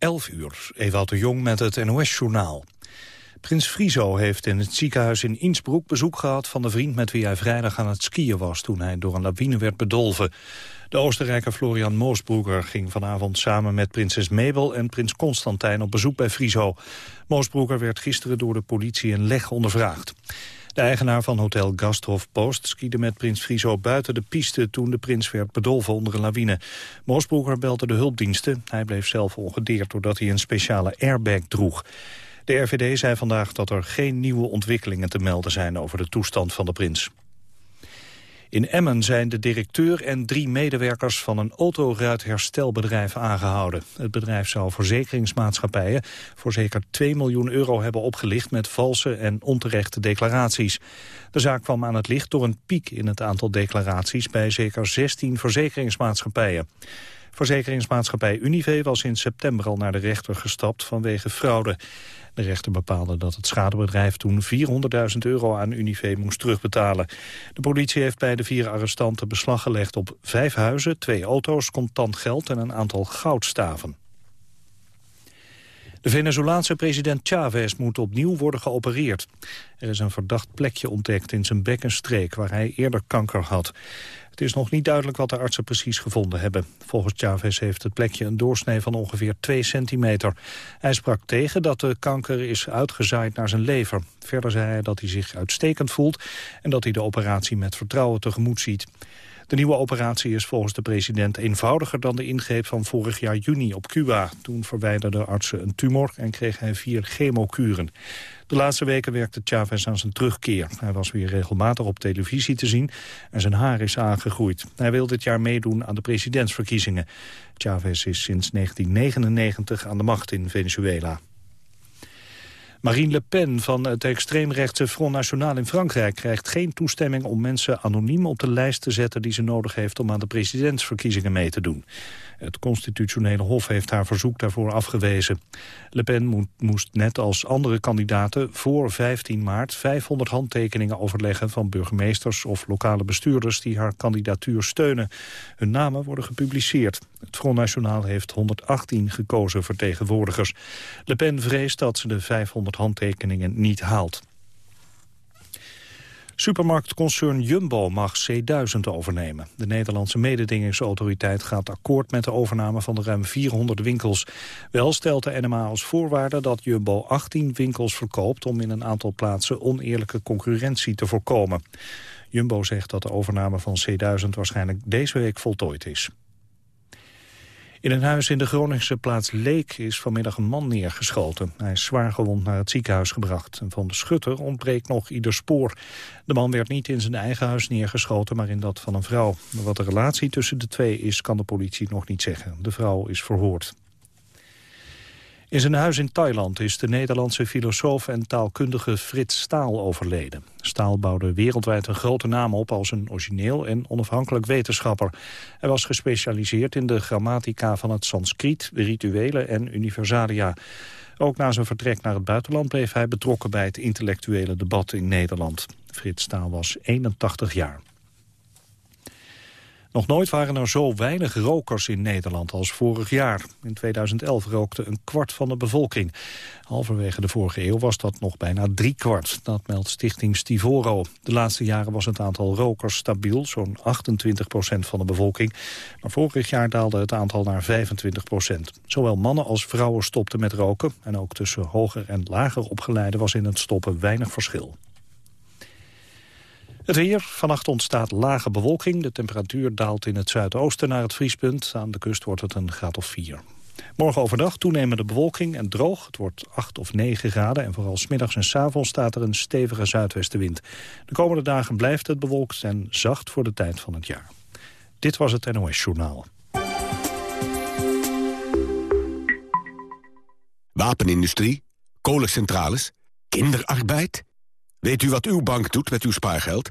11 uur, Ewout de Jong met het NOS-journaal. Prins Friso heeft in het ziekenhuis in Innsbruck bezoek gehad van de vriend met wie hij vrijdag aan het skiën was toen hij door een lawine werd bedolven. De Oostenrijker Florian Moosbroeker ging vanavond samen met prinses Mabel en prins Constantijn op bezoek bij Friso. Moosbroeker werd gisteren door de politie in Leg ondervraagd. De eigenaar van hotel Gasthof Post skiede met prins Friso buiten de piste toen de prins werd bedolven onder een lawine. Moosbroeker belde de hulpdiensten. Hij bleef zelf ongedeerd doordat hij een speciale airbag droeg. De RVD zei vandaag dat er geen nieuwe ontwikkelingen te melden zijn over de toestand van de prins. In Emmen zijn de directeur en drie medewerkers van een autoruitherstelbedrijf aangehouden. Het bedrijf zou verzekeringsmaatschappijen voor zeker 2 miljoen euro hebben opgelicht met valse en onterechte declaraties. De zaak kwam aan het licht door een piek in het aantal declaraties bij zeker 16 verzekeringsmaatschappijen. Verzekeringsmaatschappij Unive was in september al naar de rechter gestapt vanwege fraude. De rechter bepaalde dat het schadebedrijf toen 400.000 euro aan Unive moest terugbetalen. De politie heeft bij de vier arrestanten beslag gelegd op vijf huizen, twee auto's, contant geld en een aantal goudstaven. De Venezolaanse president Chavez moet opnieuw worden geopereerd. Er is een verdacht plekje ontdekt in zijn bekkenstreek waar hij eerder kanker had. Het is nog niet duidelijk wat de artsen precies gevonden hebben. Volgens Chavez heeft het plekje een doorsnee van ongeveer 2 centimeter. Hij sprak tegen dat de kanker is uitgezaaid naar zijn lever. Verder zei hij dat hij zich uitstekend voelt en dat hij de operatie met vertrouwen tegemoet ziet. De nieuwe operatie is volgens de president eenvoudiger dan de ingreep van vorig jaar juni op Cuba. Toen verwijderden artsen een tumor en kreeg hij vier chemokuren. De laatste weken werkte Chavez aan zijn terugkeer. Hij was weer regelmatig op televisie te zien en zijn haar is aangegroeid. Hij wil dit jaar meedoen aan de presidentsverkiezingen. Chavez is sinds 1999 aan de macht in Venezuela. Marine Le Pen van het extreemrechtse Front National in Frankrijk... krijgt geen toestemming om mensen anoniem op de lijst te zetten... die ze nodig heeft om aan de presidentsverkiezingen mee te doen. Het constitutionele hof heeft haar verzoek daarvoor afgewezen. Le Pen moest net als andere kandidaten voor 15 maart 500 handtekeningen overleggen van burgemeesters of lokale bestuurders die haar kandidatuur steunen. Hun namen worden gepubliceerd. Het Front National heeft 118 gekozen vertegenwoordigers. Le Pen vreest dat ze de 500 handtekeningen niet haalt. Supermarktconcern Jumbo mag C1000 overnemen. De Nederlandse mededingingsautoriteit gaat akkoord met de overname van de ruim 400 winkels. Wel stelt de NMA als voorwaarde dat Jumbo 18 winkels verkoopt... om in een aantal plaatsen oneerlijke concurrentie te voorkomen. Jumbo zegt dat de overname van C1000 waarschijnlijk deze week voltooid is. In een huis in de Groningse plaats Leek is vanmiddag een man neergeschoten. Hij is zwaar gewond naar het ziekenhuis gebracht. Van de schutter ontbreekt nog ieder spoor. De man werd niet in zijn eigen huis neergeschoten, maar in dat van een vrouw. Wat de relatie tussen de twee is, kan de politie nog niet zeggen. De vrouw is verhoord. In zijn huis in Thailand is de Nederlandse filosoof en taalkundige Frits Staal overleden. Staal bouwde wereldwijd een grote naam op als een origineel en onafhankelijk wetenschapper. Hij was gespecialiseerd in de grammatica van het Sanskriet, rituelen en universalia. Ook na zijn vertrek naar het buitenland bleef hij betrokken bij het intellectuele debat in Nederland. Frits Staal was 81 jaar. Nog nooit waren er zo weinig rokers in Nederland als vorig jaar. In 2011 rookte een kwart van de bevolking. Halverwege de vorige eeuw was dat nog bijna drie kwart. Dat meldt stichting Stivoro. De laatste jaren was het aantal rokers stabiel, zo'n 28 procent van de bevolking. Maar vorig jaar daalde het aantal naar 25 procent. Zowel mannen als vrouwen stopten met roken. En ook tussen hoger en lager opgeleiden was in het stoppen weinig verschil. Het weer. Vannacht ontstaat lage bewolking. De temperatuur daalt in het zuidoosten naar het vriespunt. Aan de kust wordt het een graad of 4. Morgen overdag toenemende bewolking en droog. Het wordt 8 of 9 graden en vooral smiddags en s avonds staat er een stevige zuidwestenwind. De komende dagen blijft het bewolkt en zacht voor de tijd van het jaar. Dit was het NOS Journaal. Wapenindustrie, kolencentrales, kinderarbeid. Weet u wat uw bank doet met uw spaargeld?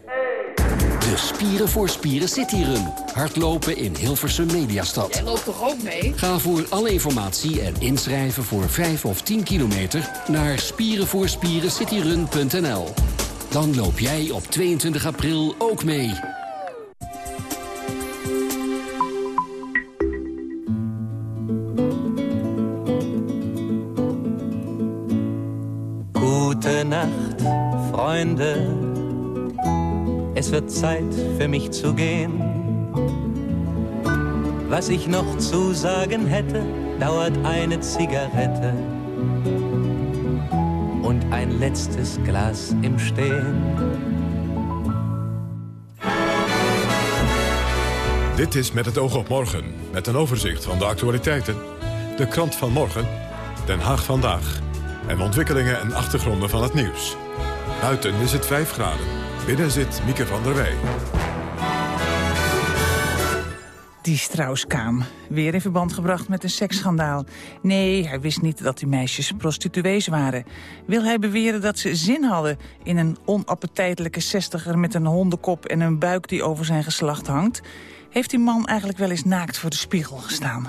De Spieren voor Spieren Cityrun. Hardlopen in Hilversum Mediastad. Jij loopt toch ook mee? Ga voor alle informatie en inschrijven voor 5 of 10 kilometer... naar spierenvoorspierencityrun.nl. Dan loop jij op 22 april ook mee. Gute Nacht, Freunde. Es wird Zeit für mich zu gehen. Was ich noch zu sagen hätte, dauert eine Zigarette und ein letztes Glas im Stehen. Dit is Met het oog op morgen, met een overzicht van de actualiteiten. De krant van morgen, Den Haag vandaag. En ontwikkelingen en achtergronden van het nieuws. Buiten is het 5 graden. Binnen zit Mieke van der Wij. Die Strauss-Kaan. Weer in verband gebracht met een seksschandaal. Nee, hij wist niet dat die meisjes prostituees waren. Wil hij beweren dat ze zin hadden in een onappetijtelijke zestiger... met een hondenkop en een buik die over zijn geslacht hangt? Heeft die man eigenlijk wel eens naakt voor de spiegel gestaan?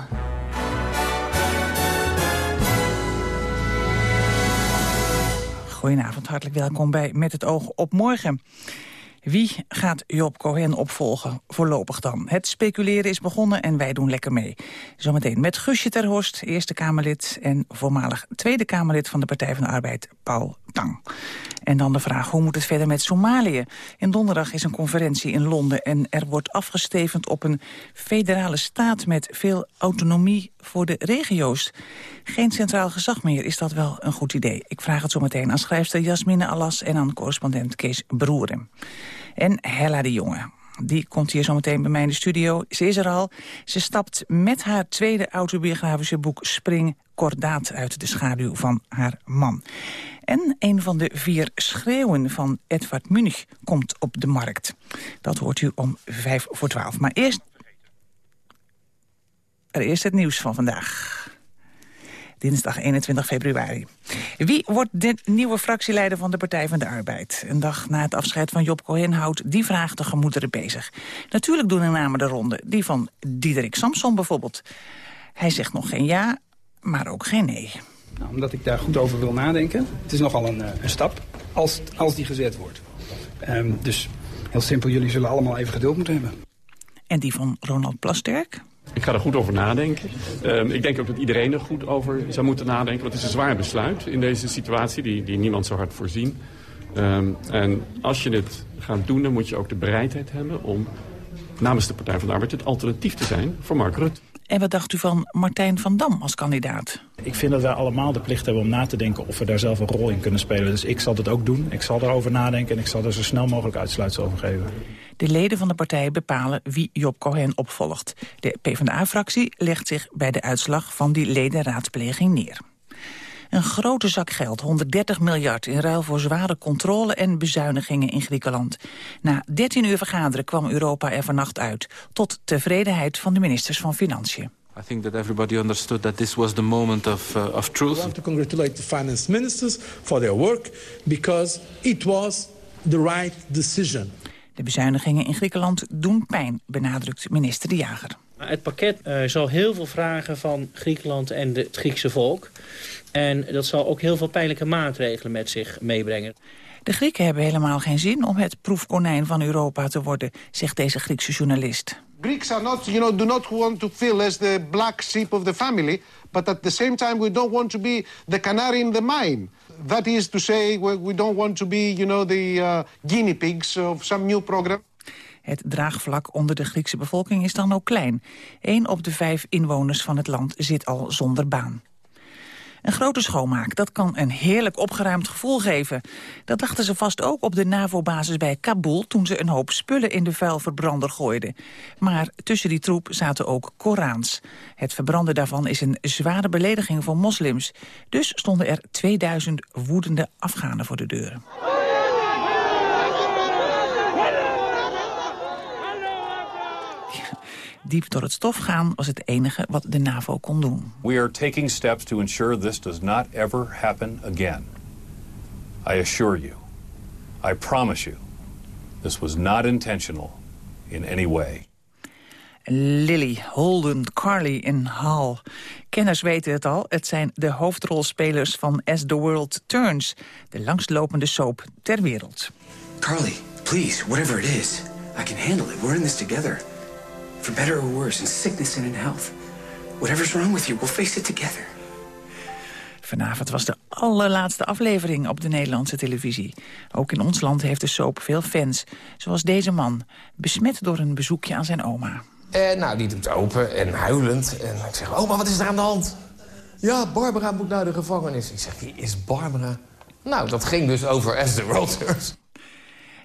Goedenavond, hartelijk welkom bij Met het oog op morgen. Wie gaat Job Cohen opvolgen, voorlopig dan? Het speculeren is begonnen en wij doen lekker mee. Zometeen met Gusje Terhorst, Eerste Kamerlid... en voormalig Tweede Kamerlid van de Partij van de Arbeid, Paul En dan de vraag, hoe moet het verder met Somalië? In donderdag is een conferentie in Londen... en er wordt afgestevend op een federale staat... met veel autonomie voor de regio's. Geen centraal gezag meer, is dat wel een goed idee? Ik vraag het zo meteen aan schrijfster Jasmine Alas... en aan correspondent Kees Broeren. En Hella de Jonge. Die komt hier zo meteen bij mij in de studio. Ze is er al. Ze stapt met haar tweede autobiografische boek Spring kordaat uit de schaduw van haar man. En een van de vier schreeuwen van Edvard Munich komt op de markt. Dat hoort u om vijf voor twaalf. Maar eerst... Er is het nieuws van vandaag dinsdag 21 februari. Wie wordt de nieuwe fractieleider van de Partij van de Arbeid? Een dag na het afscheid van Job Cohen die vraag de gemoederen bezig. Natuurlijk doen er namen de ronde, die van Diederik Samson bijvoorbeeld. Hij zegt nog geen ja, maar ook geen nee. Nou, omdat ik daar goed over wil nadenken. Het is nogal een, eh, een stap, als, als die gezet wordt. Um, dus heel simpel, jullie zullen allemaal even geduld moeten hebben. En die van Ronald Plasterk? Ik ga er goed over nadenken. Um, ik denk ook dat iedereen er goed over zou moeten nadenken. Want het is een zwaar besluit in deze situatie die, die niemand zo hard voorzien. Um, en als je dit gaat doen, dan moet je ook de bereidheid hebben om namens de Partij van de Arbeid het alternatief te zijn voor Mark Rutte. En wat dacht u van Martijn van Dam als kandidaat? Ik vind dat wij allemaal de plicht hebben om na te denken of we daar zelf een rol in kunnen spelen. Dus ik zal dat ook doen. Ik zal daarover nadenken en ik zal er zo snel mogelijk uitsluitsel over geven. De leden van de partij bepalen wie Job Cohen opvolgt. De PvdA-fractie legt zich bij de uitslag van die ledenraadpleging neer. Een grote zak geld, 130 miljard, in ruil voor zware controle en bezuinigingen in Griekenland. Na 13 uur vergaderen kwam Europa er vannacht uit, tot tevredenheid van de ministers van Financiën. I think that everybody understood that this was the moment of, uh, of truth. I want to congratulate the finance ministers for their work because it was the right decision. De bezuinigingen in Griekenland doen pijn, benadrukt minister De Jager. Het pakket uh, zal heel veel vragen van Griekenland en het Griekse volk. En dat zal ook heel veel pijnlijke maatregelen met zich meebrengen. De Grieken hebben helemaal geen zin om het proefkonijn van Europa te worden, zegt deze Griekse journalist. Greeks are not, you know, do not want to feel as the black sheep of the family, but at the same time we don't want to be the canary in the mine. That is to say, we don't want to be, you know, the uh, guinea pigs of some new program. Het draagvlak onder de Griekse bevolking is dan ook klein. Eén op de vijf inwoners van het land zit al zonder baan. Een grote schoonmaak, dat kan een heerlijk opgeruimd gevoel geven. Dat dachten ze vast ook op de NAVO-basis bij Kabul... toen ze een hoop spullen in de vuilverbrander gooiden. Maar tussen die troep zaten ook Korans. Het verbranden daarvan is een zware belediging voor moslims. Dus stonden er 2000 woedende Afghanen voor de deuren. Diep door het stof gaan was het enige wat de NAVO kon doen. We are taking steps to ensure this does not ever happen again. I assure you, I promise you, this was not intentional in any way. Lily, Holden, Carly en Hal. Kenners weten het al, het zijn de hoofdrolspelers van As the World Turns... de langstlopende soap ter wereld. Carly, please, whatever it is, I can handle it. We're in this together. For better or worse, in sickness and in health. Whatever's wrong with you, we'll face it together. Vanavond was de allerlaatste aflevering op de Nederlandse televisie. Ook in ons land heeft de soap veel fans. Zoals deze man, besmet door een bezoekje aan zijn oma. En nou, die doet open en huilend. En ik zeg, oma, wat is er aan de hand? Ja, Barbara moet naar de gevangenis. Ik zeg, wie is Barbara? Nou, dat ging dus over As the World Turns.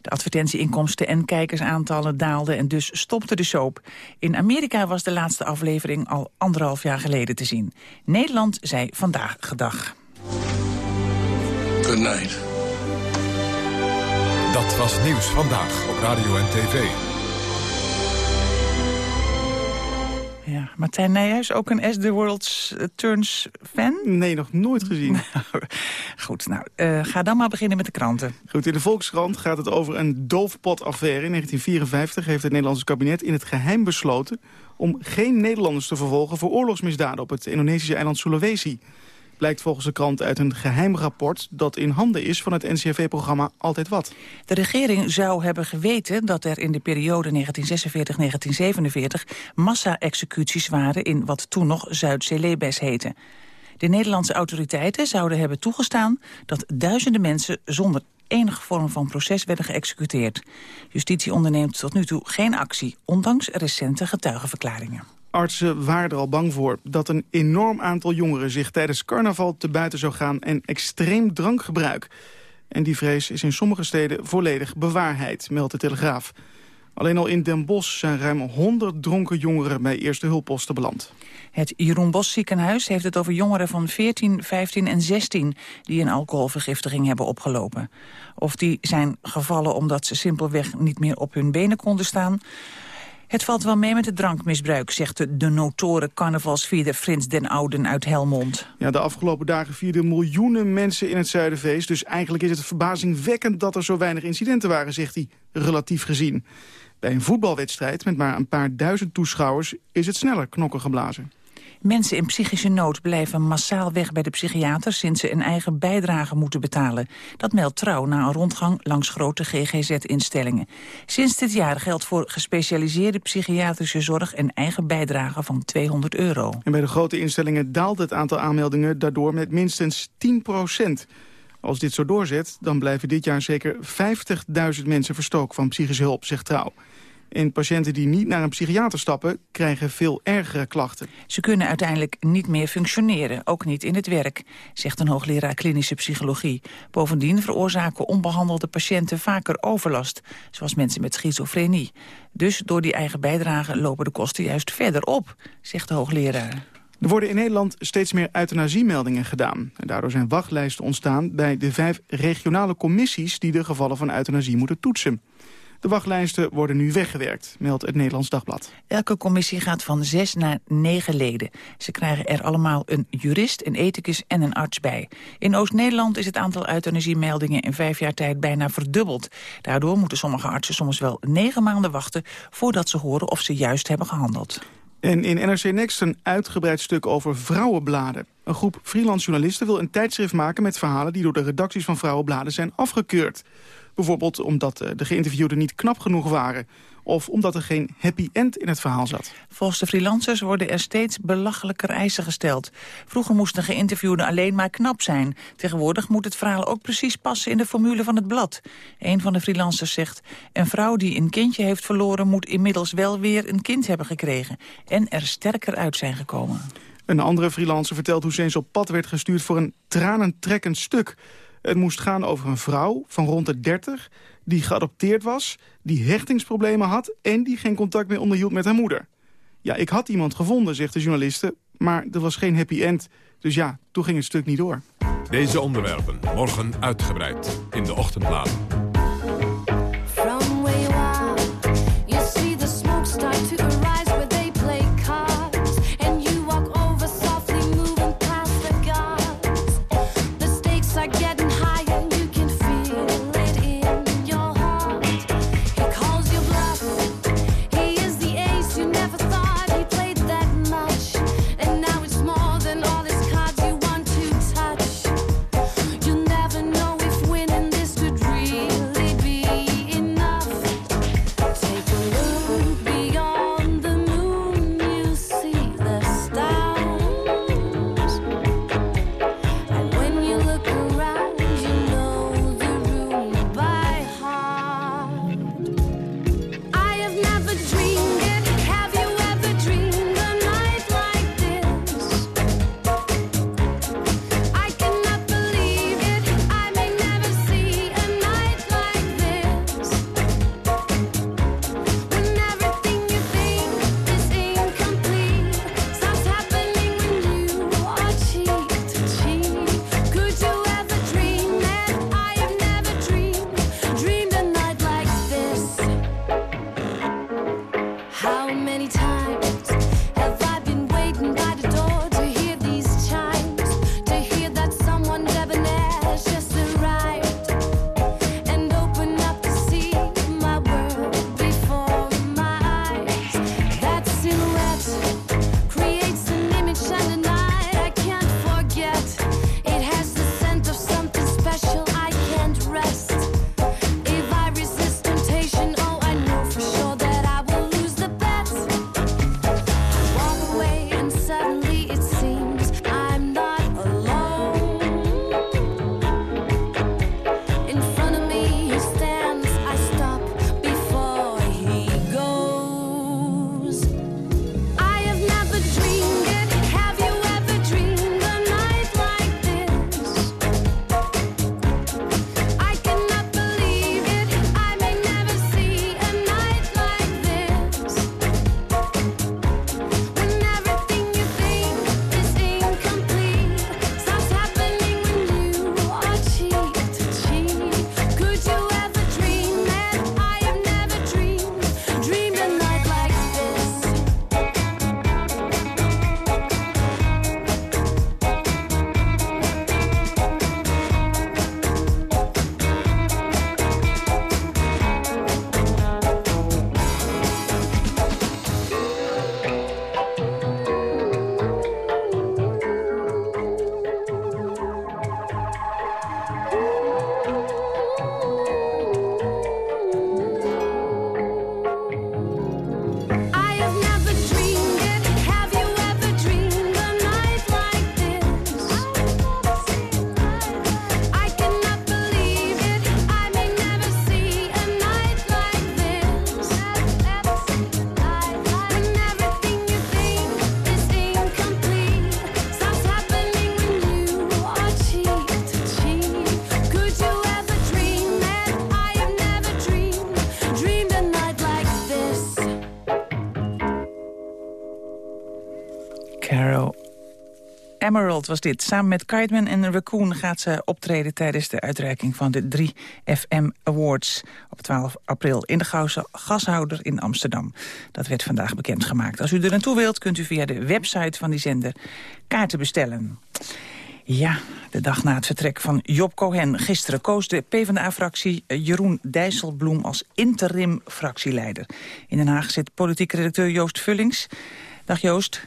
De advertentieinkomsten en kijkersaantallen daalden en dus stopte de soap. In Amerika was de laatste aflevering al anderhalf jaar geleden te zien. Nederland zei vandaag gedag. Good night. Dat was Nieuws Vandaag op Radio en TV. Ja, Martijn Nijhuis, ook een As the World Turns fan? Nee, nog nooit gezien. Goed, nou, uh, ga dan maar beginnen met de kranten. Goed, in de Volkskrant gaat het over een doofpotaffaire. In 1954 heeft het Nederlandse kabinet in het geheim besloten... om geen Nederlanders te vervolgen voor oorlogsmisdaden op het Indonesische eiland Sulawesi blijkt volgens de krant uit een geheim rapport... dat in handen is van het NCRV-programma Altijd Wat. De regering zou hebben geweten dat er in de periode 1946-1947... massa-executies waren in wat toen nog Zuid-Celebes heette. De Nederlandse autoriteiten zouden hebben toegestaan... dat duizenden mensen zonder enige vorm van proces werden geëxecuteerd. Justitie onderneemt tot nu toe geen actie, ondanks recente getuigenverklaringen. Artsen waren er al bang voor dat een enorm aantal jongeren zich tijdens carnaval te buiten zou gaan en extreem drankgebruik. En die vrees is in sommige steden volledig bewaarheid, meldt de Telegraaf. Alleen al in Den Bosch zijn ruim 100 dronken jongeren bij eerste hulpposten beland. Het Jeroen Bos ziekenhuis heeft het over jongeren van 14, 15 en 16... die een alcoholvergiftiging hebben opgelopen. Of die zijn gevallen omdat ze simpelweg niet meer op hun benen konden staan... Het valt wel mee met het drankmisbruik, zegt de, de notoren carnavalsvierder Frits den Ouden uit Helmond. Ja, de afgelopen dagen vierden miljoenen mensen in het Zuiderfeest. Dus eigenlijk is het verbazingwekkend dat er zo weinig incidenten waren, zegt hij, relatief gezien. Bij een voetbalwedstrijd met maar een paar duizend toeschouwers is het sneller knokken geblazen. Mensen in psychische nood blijven massaal weg bij de psychiater... sinds ze een eigen bijdrage moeten betalen. Dat meldt Trouw na een rondgang langs grote GGZ-instellingen. Sinds dit jaar geldt voor gespecialiseerde psychiatrische zorg... een eigen bijdrage van 200 euro. En bij de grote instellingen daalt het aantal aanmeldingen daardoor met minstens 10 procent. Als dit zo doorzet, dan blijven dit jaar zeker 50.000 mensen verstoken van psychische hulp, zegt Trouw. En patiënten die niet naar een psychiater stappen... krijgen veel ergere klachten. Ze kunnen uiteindelijk niet meer functioneren, ook niet in het werk... zegt een hoogleraar klinische psychologie. Bovendien veroorzaken onbehandelde patiënten vaker overlast... zoals mensen met schizofrenie. Dus door die eigen bijdrage lopen de kosten juist verder op, zegt de hoogleraar. Er worden in Nederland steeds meer euthanasiemeldingen gedaan. En daardoor zijn wachtlijsten ontstaan bij de vijf regionale commissies... die de gevallen van euthanasie moeten toetsen. De wachtlijsten worden nu weggewerkt, meldt het Nederlands Dagblad. Elke commissie gaat van zes naar negen leden. Ze krijgen er allemaal een jurist, een ethicus en een arts bij. In Oost-Nederland is het aantal euthanasiemeldingen in vijf jaar tijd bijna verdubbeld. Daardoor moeten sommige artsen soms wel negen maanden wachten... voordat ze horen of ze juist hebben gehandeld. En in NRC Next een uitgebreid stuk over vrouwenbladen. Een groep freelance journalisten wil een tijdschrift maken met verhalen... die door de redacties van vrouwenbladen zijn afgekeurd. Bijvoorbeeld omdat eh, de geïnterviewden niet knap genoeg waren of omdat er geen happy end in het verhaal zat. Volgens de freelancers worden er steeds belachelijker eisen gesteld. Vroeger moesten geïnterviewden alleen maar knap zijn. Tegenwoordig moet het verhaal ook precies passen in de formule van het blad. Een van de freelancers zegt... een vrouw die een kindje heeft verloren... moet inmiddels wel weer een kind hebben gekregen... en er sterker uit zijn gekomen. Een andere freelancer vertelt hoe ze eens op pad werd gestuurd... voor een tranentrekkend stuk... Het moest gaan over een vrouw van rond de 30 die geadopteerd was, die hechtingsproblemen had... en die geen contact meer onderhield met haar moeder. Ja, ik had iemand gevonden, zegt de journaliste, maar er was geen happy end. Dus ja, toen ging het stuk niet door. Deze onderwerpen morgen uitgebreid in de ochtendbladen. Emerald was dit. Samen met Kiteman en Raccoon gaat ze optreden... tijdens de uitreiking van de 3FM Awards op 12 april... in de Gouwse Gashouder in Amsterdam. Dat werd vandaag bekendgemaakt. Als u er naartoe wilt, kunt u via de website van die zender kaarten bestellen. Ja, de dag na het vertrek van Job Cohen. Gisteren koos de PvdA-fractie Jeroen Dijsselbloem als interim-fractieleider. In Den Haag zit politiek redacteur Joost Vullings. Dag Joost.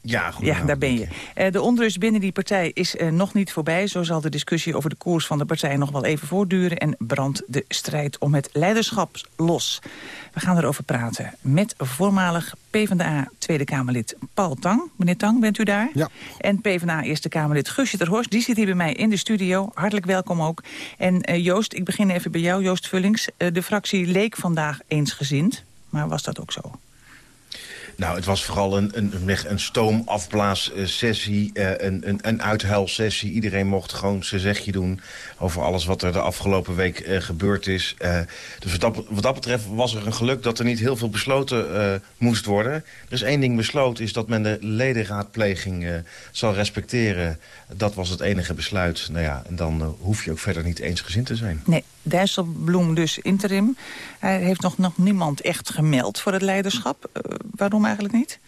Ja, goed. Ja, daar ben je. Uh, de onrust binnen die partij is uh, nog niet voorbij. Zo zal de discussie over de koers van de partij nog wel even voortduren... en brandt de strijd om het leiderschap los. We gaan erover praten met voormalig PvdA Tweede Kamerlid Paul Tang. Meneer Tang, bent u daar? Ja. En PvdA Eerste Kamerlid Gusje ter Horst. Die zit hier bij mij in de studio. Hartelijk welkom ook. En uh, Joost, ik begin even bij jou, Joost Vullings. de fractie leek vandaag eensgezind. Maar was dat ook zo? Nou, het was vooral een, een, een stoomafblaassessie, uh, een, een, een uithuilsessie. Iedereen mocht gewoon zijn zegje doen over alles wat er de afgelopen week uh, gebeurd is. Uh, dus wat dat, wat dat, betreft was er een geluk dat er niet heel veel besloten moest worden. Er is één ding besloten, is dat men de ledenraadpleging zal respecteren. Dat was het enige besluit. Nou ja, en dan hoef je ook verder niet eensgezind te zijn. Nee, Dijsselbloem dus interim. Hij heeft nog, nog niemand echt gemeld voor het leiderschap. waarom eigenlijk niet?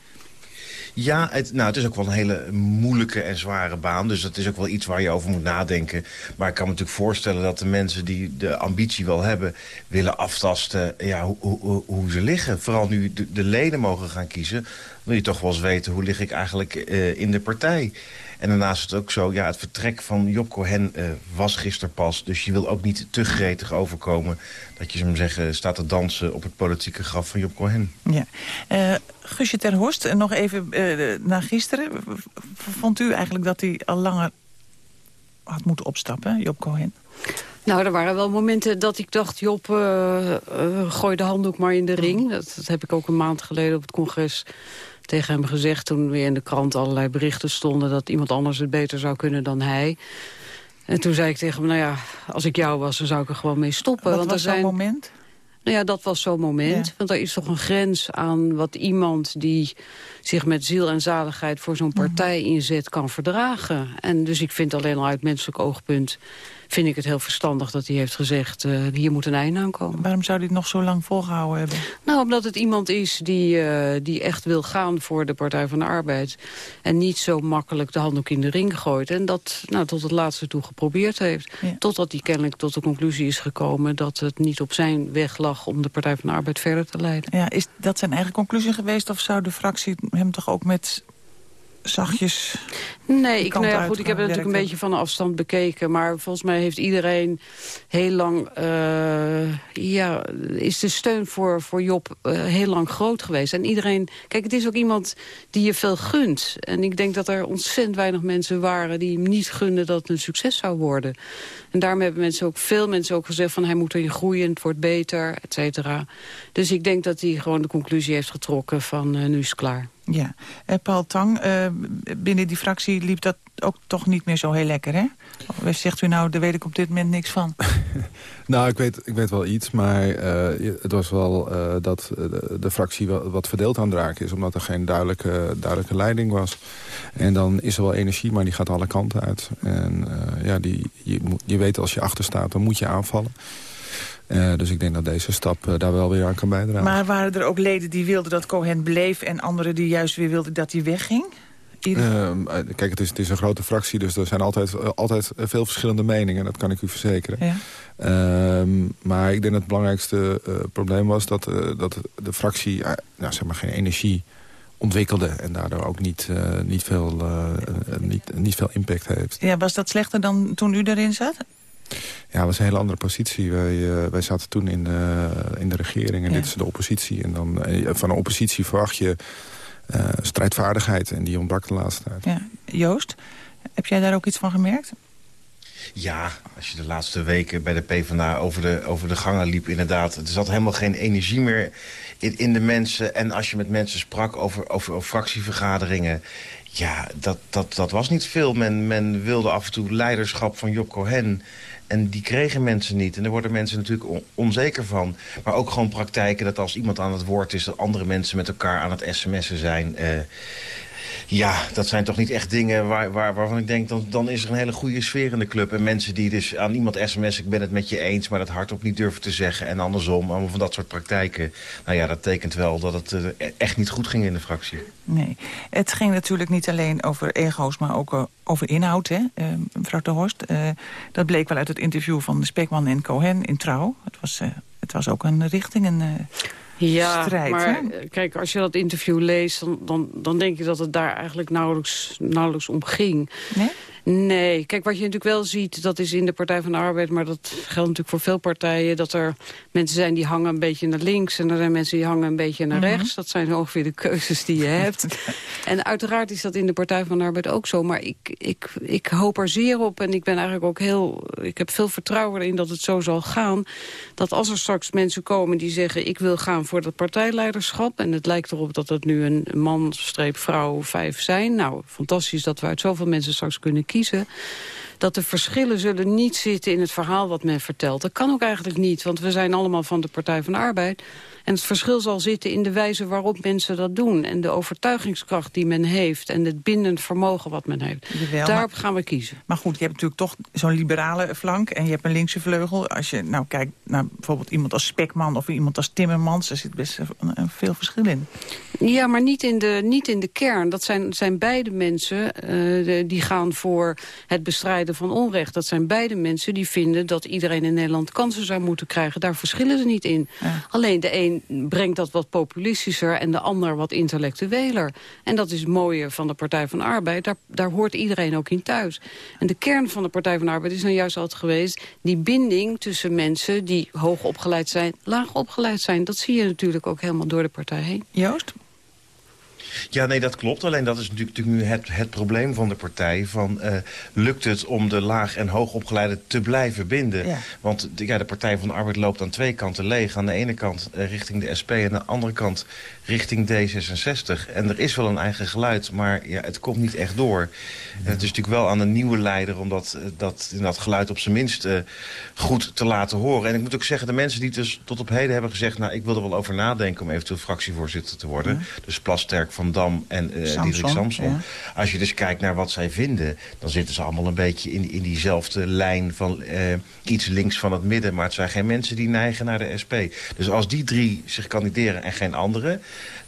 Ja, het, nou, het is ook wel een hele moeilijke en zware baan. Dus dat is ook wel iets waar je over moet nadenken. Maar ik kan me natuurlijk voorstellen dat de mensen die de ambitie wel hebben... willen aftasten ja, hoe, hoe, hoe ze liggen. Vooral nu de, de, leden mogen gaan kiezen... wil je toch wel eens weten hoe lig ik eigenlijk uh, in de partij. En daarnaast is het ook zo, ja, het vertrek van Job Cohen uh, was gisteren pas. Dus je wil ook niet te gretig overkomen... dat je, zou zeggen, staat te dansen op het politieke graf van Job Cohen. Ja. Uh, Gusje ter Horst, nog even uh, naar gisteren. Vond u eigenlijk dat hij al langer had moeten opstappen, Job Cohen? Nou, er waren wel momenten dat ik dacht... Job, uh, uh, gooi de handdoek maar in de ring. Dat, dat, heb ik ook een maand geleden op het congres tegen hem gezegd... toen weer in de krant allerlei berichten stonden... dat iemand anders het beter zou kunnen dan hij. En toen zei ik tegen hem, nou ja, als ik jou was... dan zou ik er gewoon mee stoppen. Wat want was zo'n moment? Nou ja, dat was zo'n moment. Ja. Want er is toch een grens aan wat iemand die zich met ziel en zaligheid... voor zo'n partij inzet, kan verdragen. En dus ik vind alleen al uit menselijk oogpunt vind ik het heel verstandig dat hij heeft gezegd... Uh, hier moet een einde aan komen. Waarom zou hij het nog zo lang volgehouden hebben? Nou, omdat het iemand is die, uh, die echt wil gaan voor de Partij van de Arbeid. En niet zo makkelijk de handdoek in de ring gooit. En dat nou, tot het laatste toe geprobeerd heeft. Ja. Totdat hij kennelijk tot de conclusie is gekomen... dat het niet op zijn weg lag om de Partij van de Arbeid verder te leiden. Ja, is dat zijn eigen conclusie geweest? Of zou de fractie hem toch ook met zachtjes... Nee, ik, nou ja, goed, ik heb het natuurlijk een beetje van een afstand bekeken. Maar volgens mij heeft iedereen heel lang... Uh, ja, is de steun voor, voor Job uh, heel lang groot geweest. En iedereen... Kijk, het is ook iemand die je veel gunt. En ik denk dat er ontzettend weinig mensen waren... die hem niet gunden dat het een succes zou worden. En daarom hebben mensen ook, veel mensen ook gezegd... van hij moet erin groeien, het wordt beter, et cetera. Dus ik denk dat hij gewoon de conclusie heeft getrokken van uh, nu is het klaar. Ja, uh, Paul Tang, uh, binnen die fractie liep dat ook toch niet meer zo heel lekker, hè? Of zegt u nou, daar weet ik op dit moment niks van? nou, ik weet, ik weet wel iets, maar het was wel dat de, fractie wat, wat verdeeld aan het raken is... omdat er geen duidelijke, duidelijke leiding was. En dan is er wel energie, maar die gaat alle kanten uit. En ja, die, je, je weet als je achter staat, dan moet je aanvallen. Uh, dus ik denk dat deze stap uh, daar wel weer aan kan bijdragen. Maar waren er ook leden die wilden dat Cohen bleef... en anderen die juist weer wilden dat hij wegging? Uh, kijk, het is, het is een grote fractie, dus er zijn altijd, altijd veel verschillende meningen. Dat kan ik u verzekeren. Ja. Ehm, maar ik denk dat het belangrijkste probleem was dat, dat de fractie nou, zeg maar geen energie ontwikkelde... en daardoor ook niet, niet, veel, niet, niet veel impact heeft. Ja, was dat slechter dan toen u erin zat? Ja, dat was een hele andere positie. Wij, uh, wij zaten toen in de, in de regering en ja. dit is de oppositie. En dan, uh, van de oppositie verwacht je uh, strijdvaardigheid. En die ontbrak de laatste tijd. Ja. Joost, heb jij daar ook iets van gemerkt? Ja, als je de laatste weken bij de PvdA over de, over de gangen liep, inderdaad. Er zat helemaal geen energie meer in, in de mensen. En als je met mensen sprak over, over, over fractievergaderingen... Ja, dat, dat, dat was niet veel. Men, men wilde af en toe leiderschap van Job Cohen. En die kregen mensen niet. En daar worden mensen natuurlijk onzeker van. Maar ook gewoon praktijken dat als iemand aan het woord is... dat andere mensen met elkaar aan het sms'en zijn. Uh, ja, dat zijn toch niet echt dingen waar, waar, waarvan ik denk... Dan, dan is er een hele goede sfeer in de club. En mensen die dus aan iemand sms, ik ben het met je eens... maar dat hardop niet durven te zeggen. En andersom, allemaal van dat soort praktijken. Nou ja, dat tekent wel dat het uh, echt niet goed ging in de fractie. Nee, het ging natuurlijk niet alleen over ego's, maar ook uh, over inhoud, hè, uh, mevrouw de Horst. dat bleek wel uit het interview van Spekman en Cohen in Trouw. Het was, het was ook een richting, een ja, strijd. maar hè? kijk, als je dat interview leest... Dan, dan, dan denk je dat het daar eigenlijk nauwelijks, nauwelijks om ging. Nee? Nee, kijk, wat je natuurlijk wel ziet, dat is in de Partij van de Arbeid... maar dat geldt natuurlijk voor veel partijen... dat er mensen zijn die hangen een beetje naar links... en er zijn mensen die hangen een beetje naar rechts. Mm Dat zijn ongeveer de keuzes die je hebt. en uiteraard is dat in de Partij van de Arbeid ook zo. Maar ik, ik, ik hoop er zeer op en ik ben eigenlijk ook heel... ik heb veel vertrouwen in dat het zo zal gaan... dat als er straks mensen komen die zeggen... ik wil gaan voor dat partijleiderschap... en het lijkt erop dat het nu een man, streep, vrouw, vijf zijn... nou, fantastisch dat we uit zoveel mensen straks kunnen kiezen dat de verschillen zullen niet zitten in het verhaal wat men vertelt. Dat kan ook eigenlijk niet, want we zijn allemaal van de Partij van de Arbeid. En het verschil zal zitten in de wijze waarop mensen dat doen. En de overtuigingskracht die men heeft. En het bindend vermogen wat men heeft. Jawel, Daarop gaan we kiezen. Maar goed, je hebt natuurlijk toch zo'n liberale flank. En je hebt een linkse vleugel. Als je nou kijkt naar bijvoorbeeld iemand als Spekman of iemand als Timmermans. Er zit best een, veel verschil in. Ja, maar niet in de, niet in de kern. Dat zijn, zijn beide mensen uh, die gaan voor het bestrijden van onrecht. Dat zijn beide mensen die vinden dat iedereen in Nederland kansen zou moeten krijgen. Daar verschillen ze niet in. Alleen de een brengt dat wat populistischer en de ander wat intellectueler. En dat is het mooie van de Partij van Arbeid. Daar, daar hoort iedereen ook in thuis. En de kern van de Partij van Arbeid is nou juist altijd geweest... die binding tussen mensen die hoog opgeleid zijn, laag opgeleid zijn. Dat zie je natuurlijk ook helemaal door de partij heen. Joost? Ja, nee, dat klopt. Alleen dat is natuurlijk, nu het, het probleem van de partij. Van, uh, lukt het om de laag- en hoogopgeleide te blijven binden? Ja. Want de, ja, de Partij van de Arbeid loopt aan twee kanten leeg. Aan de ene kant uh, richting de SP en aan de andere kant richting D66. En er is wel een eigen geluid, maar ja, het komt niet echt door. En het is natuurlijk wel aan een nieuwe leider om dat, eh, dat, dat geluid op zijn minst uh, goed te laten horen. En ik moet ook zeggen, de mensen die dus tot op heden hebben gezegd... nou, ik wil er wel over nadenken om eventueel fractievoorzitter te worden. Ja. Dus Plasterk, Van Dam en uh, Samson, Diederik Samson. Ja. Als je dus kijkt naar wat zij vinden... dan zitten ze allemaal een beetje in, in diezelfde lijn van uh, iets links van het midden. Maar het zijn geen mensen die neigen naar de SP. Dus als die drie zich kandideren en geen andere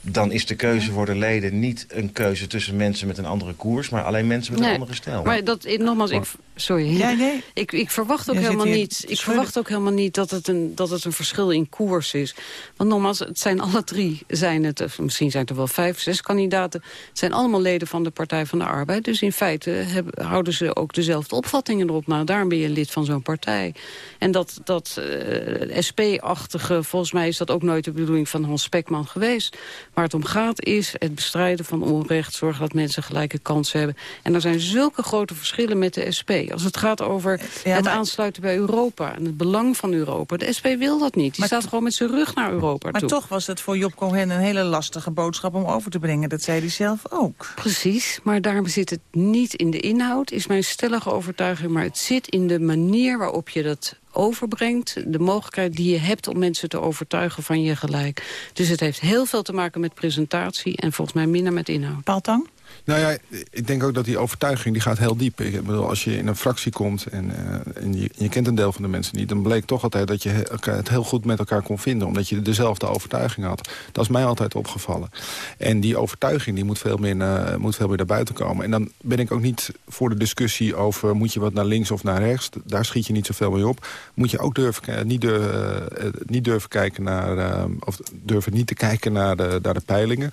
dan is de keuze voor de leden niet een keuze tussen mensen met een andere koers... maar alleen mensen met een andere stijl. Maar dat, nogmaals, ik, sorry. Ja, nee. Ik, ik verwacht ook helemaal niet. Ik verwacht ook helemaal niet dat het, een, dat het een verschil in koers is. Want nogmaals, het zijn alle drie, zijn het, misschien zijn er wel vijf, zes kandidaten. Het zijn allemaal leden van de Partij van de Arbeid. Dus in feite hebben, houden ze ook dezelfde opvattingen erop. Nou, daarom ben je lid van zo'n partij. En dat, dat uh, SP-achtige, volgens mij is dat ook nooit de bedoeling van Hans Spekman geweest. Waar het om gaat is het bestrijden van onrecht, zorgen dat mensen gelijke kansen hebben. En er zijn zulke grote verschillen met de SP. Als het gaat over het aansluiten bij Europa en het belang van Europa. De SP wil dat niet. Die maar staat gewoon met zijn rug naar Europa maar toe. Maar toch was het voor Job Cohen een hele lastige boodschap om over te brengen. Dat zei hij zelf ook. Precies, maar daarom zit het niet in de inhoud, is mijn stellige overtuiging. Maar het zit in de manier waarop je dat overbrengt. De mogelijkheid die je hebt om mensen te overtuigen van je gelijk. Dus het heeft heel veel te maken met presentatie en volgens mij minder met inhoud. Paul Tang? Nou ja, ik denk ook dat die overtuiging die gaat heel diep. Ik bedoel, als je in een fractie komt en, uh, en je, kent een deel van de mensen niet... dan bleek toch altijd dat je het heel goed met elkaar kon vinden... omdat je dezelfde overtuiging had. Dat is mij altijd opgevallen. En die overtuiging die moet, veel meer, uh, moet veel meer naar buiten komen. En dan ben ik ook niet voor de discussie over... moet je wat naar links of naar rechts? Daar schiet je niet zoveel mee op. Moet je ook durven, niet, durven, uh, niet durven kijken naar... of durven niet te kijken naar de, naar de peilingen.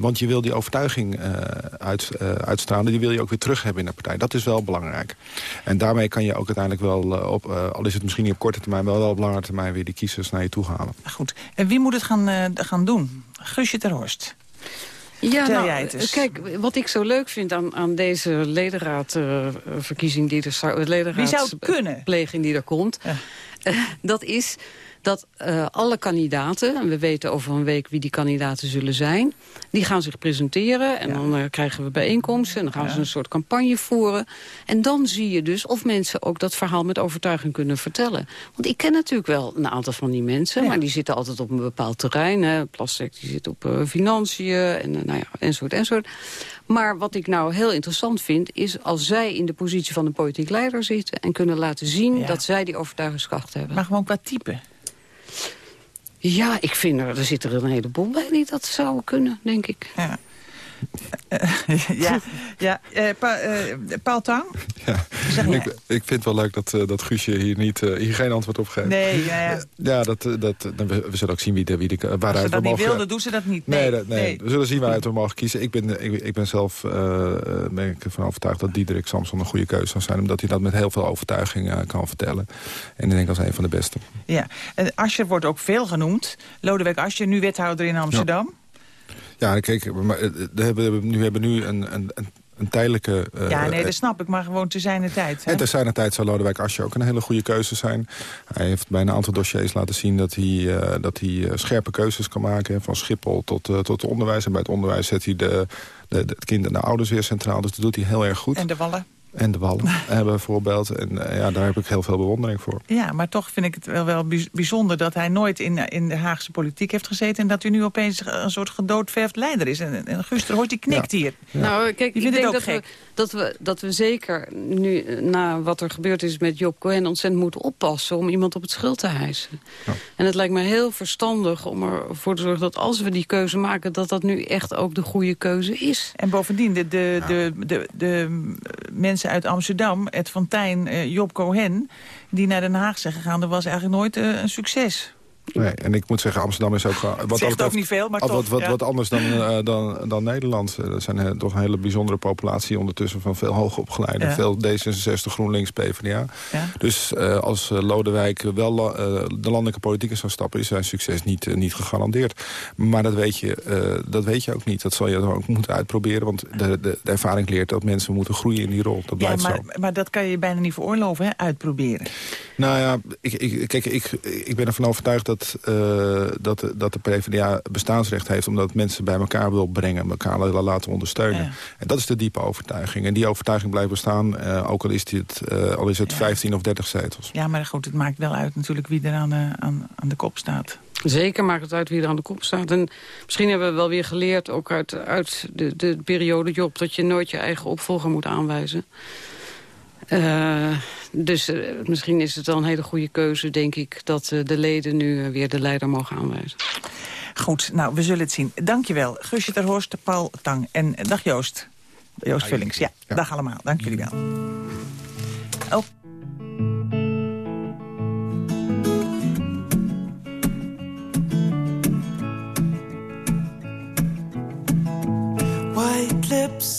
want je wil die overtuiging uit, uh, uitstralen... die wil je ook weer terug hebben in de partij. Dat is wel belangrijk. En daarmee kan je ook uiteindelijk wel, uh, op, uh, al is het misschien niet op korte termijn... wel, wel op lange termijn weer die kiezers naar je toe halen. Goed. En wie moet het gaan, gaan doen? Gusje ter Horst. Ja, nou, kijk, wat ik zo leuk vind aan, aan deze ledenraadverkiezing... die er, ledenraadspleging die er komt... Ja. dat is dat uh, alle kandidaten, en we weten over een week wie die kandidaten zullen zijn... die gaan zich presenteren en dan uh, krijgen we bijeenkomsten... en dan gaan ja. ze een soort campagne voeren. En dan zie je dus of mensen ook dat verhaal met overtuiging kunnen vertellen. Want ik ken natuurlijk wel een aantal van die mensen... Ja. maar die zitten altijd op een bepaald terrein. Hè. Plastic die zit op uh, financiën en, nou ja, enzovoort, enzovoort. Maar wat ik nou heel interessant vind... is als zij in de positie van een politiek leider zitten... en kunnen laten zien dat zij die overtuigingskracht hebben. Maar gewoon qua type? Ja, ik vind er, er zit er een heleboel bij die dat zouden kunnen, denk ik. Ja. ja, ja. Uh, pa, uh, Paul Tang? Ja. Ik, ik, vind het wel leuk dat, uh, dat Guusje hier, niet, hier geen antwoord op geeft. Nee, ja, ja. ja dat, dat, we, we, zullen ook zien wie de, wie de, waaruit Als ze dat we niet wilden, doen ze dat niet. Nee, nee, dat, nee. nee. we zullen zien waaruit we mogen kiezen. Ik ben, ik, ik ben zelf ben ik ervan overtuigd dat Diederik Samson een goede keuze zou zijn. Omdat hij dat met heel veel overtuiging kan vertellen. En ik denk als een van de beste. Ja, en Ascher wordt ook veel genoemd. Lodewijk Ascher, nu wethouder in Amsterdam. Ja. Ja, kijk, maar we hebben, nu hebben nu een, een, een tijdelijke... Uh, ja, nee, dat snap ik, maar gewoon te zijn de tijd. Hè? En te zijn de tijd zou Lodewijk Asscher ook een hele goede keuze zijn. Hij heeft bij een aantal dossiers laten zien dat hij, uh, dat hij scherpe keuzes kan maken. Van Schiphol tot, tot onderwijs. En bij het onderwijs zet hij de, de, de, het kind en de ouders weer centraal. Dus dat doet hij heel erg goed. En de wallen? En de wallen bijvoorbeeld. En uh, ja, daar heb ik heel veel bewondering voor. Ja, maar toch vind ik het wel, wel bijzonder dat hij nooit in, in de Haagse politiek heeft gezeten... en dat u nu opeens een soort gedoodverfd leider is. En, en Guus hoort die knikt ja. hier. Ja. Nou, kijk, ik denk dat we, dat, we, dat we zeker nu, na wat er gebeurd is met Job Cohen... ontzettend moeten oppassen om iemand op het schild te hijsen. Ja. En het lijkt me heel verstandig om ervoor te zorgen dat als we die keuze maken... dat dat nu echt ook de goede keuze is. En bovendien, de, de, de, de, de mensen uit Amsterdam, Ed van Tijn, uh, Job Cohen... die naar Den Haag zijn gegaan, dat was eigenlijk nooit uh, een succes. Nee, en ik moet zeggen, Amsterdam is ook... Wat Zegt ook niet veel, maar wat, toch, wat, ja. wat anders dan, uh, dan, dan Nederland. Er zijn uh, toch een hele bijzondere populatie ondertussen... van veel hoogopgeleiden, ja. veel D66, GroenLinks, PvdA. Ja. Dus uh, als Lodewijk wel de landelijke politiek zou stappen... is zijn succes niet, niet gegarandeerd. Maar dat weet, je, dat weet je ook niet. Dat zal je dan ook moeten uitproberen. Want de, de, de ervaring leert dat mensen moeten groeien in die rol. Dat blijft maar, zo. Maar dat kan je bijna niet veroorloven, hè? uitproberen. Nou ja, ik, ik, kijk, ik, ik ben ervan overtuigd dat dat, uh, dat, dat de PvdA bestaansrecht heeft... omdat mensen bij elkaar wil brengen, elkaar willen laten ondersteunen. Ja. En dat is de diepe overtuiging. En die overtuiging blijft bestaan, uh, ook al is, dit, uh, al is het ja. 15 of 30 zetels. Ja, maar goed, het maakt wel uit natuurlijk wie er aan de, aan, aan de kop staat. Zeker maakt het uit wie er aan de kop staat. En misschien hebben we wel weer geleerd, ook uit, uit de, de periode Job... dat je nooit je eigen opvolger moet aanwijzen. Uh, dus uh, misschien is het dan een hele goede keuze, denk ik... dat uh, de leden nu uh, weer de leider mogen aanwijzen. Goed, nou, we zullen het zien. Dankjewel, Guusje ter Horst, Paul Tang en dag Joost. Joost Vullings, ja, ja. Dag allemaal, dank jullie wel. Oh. White lips,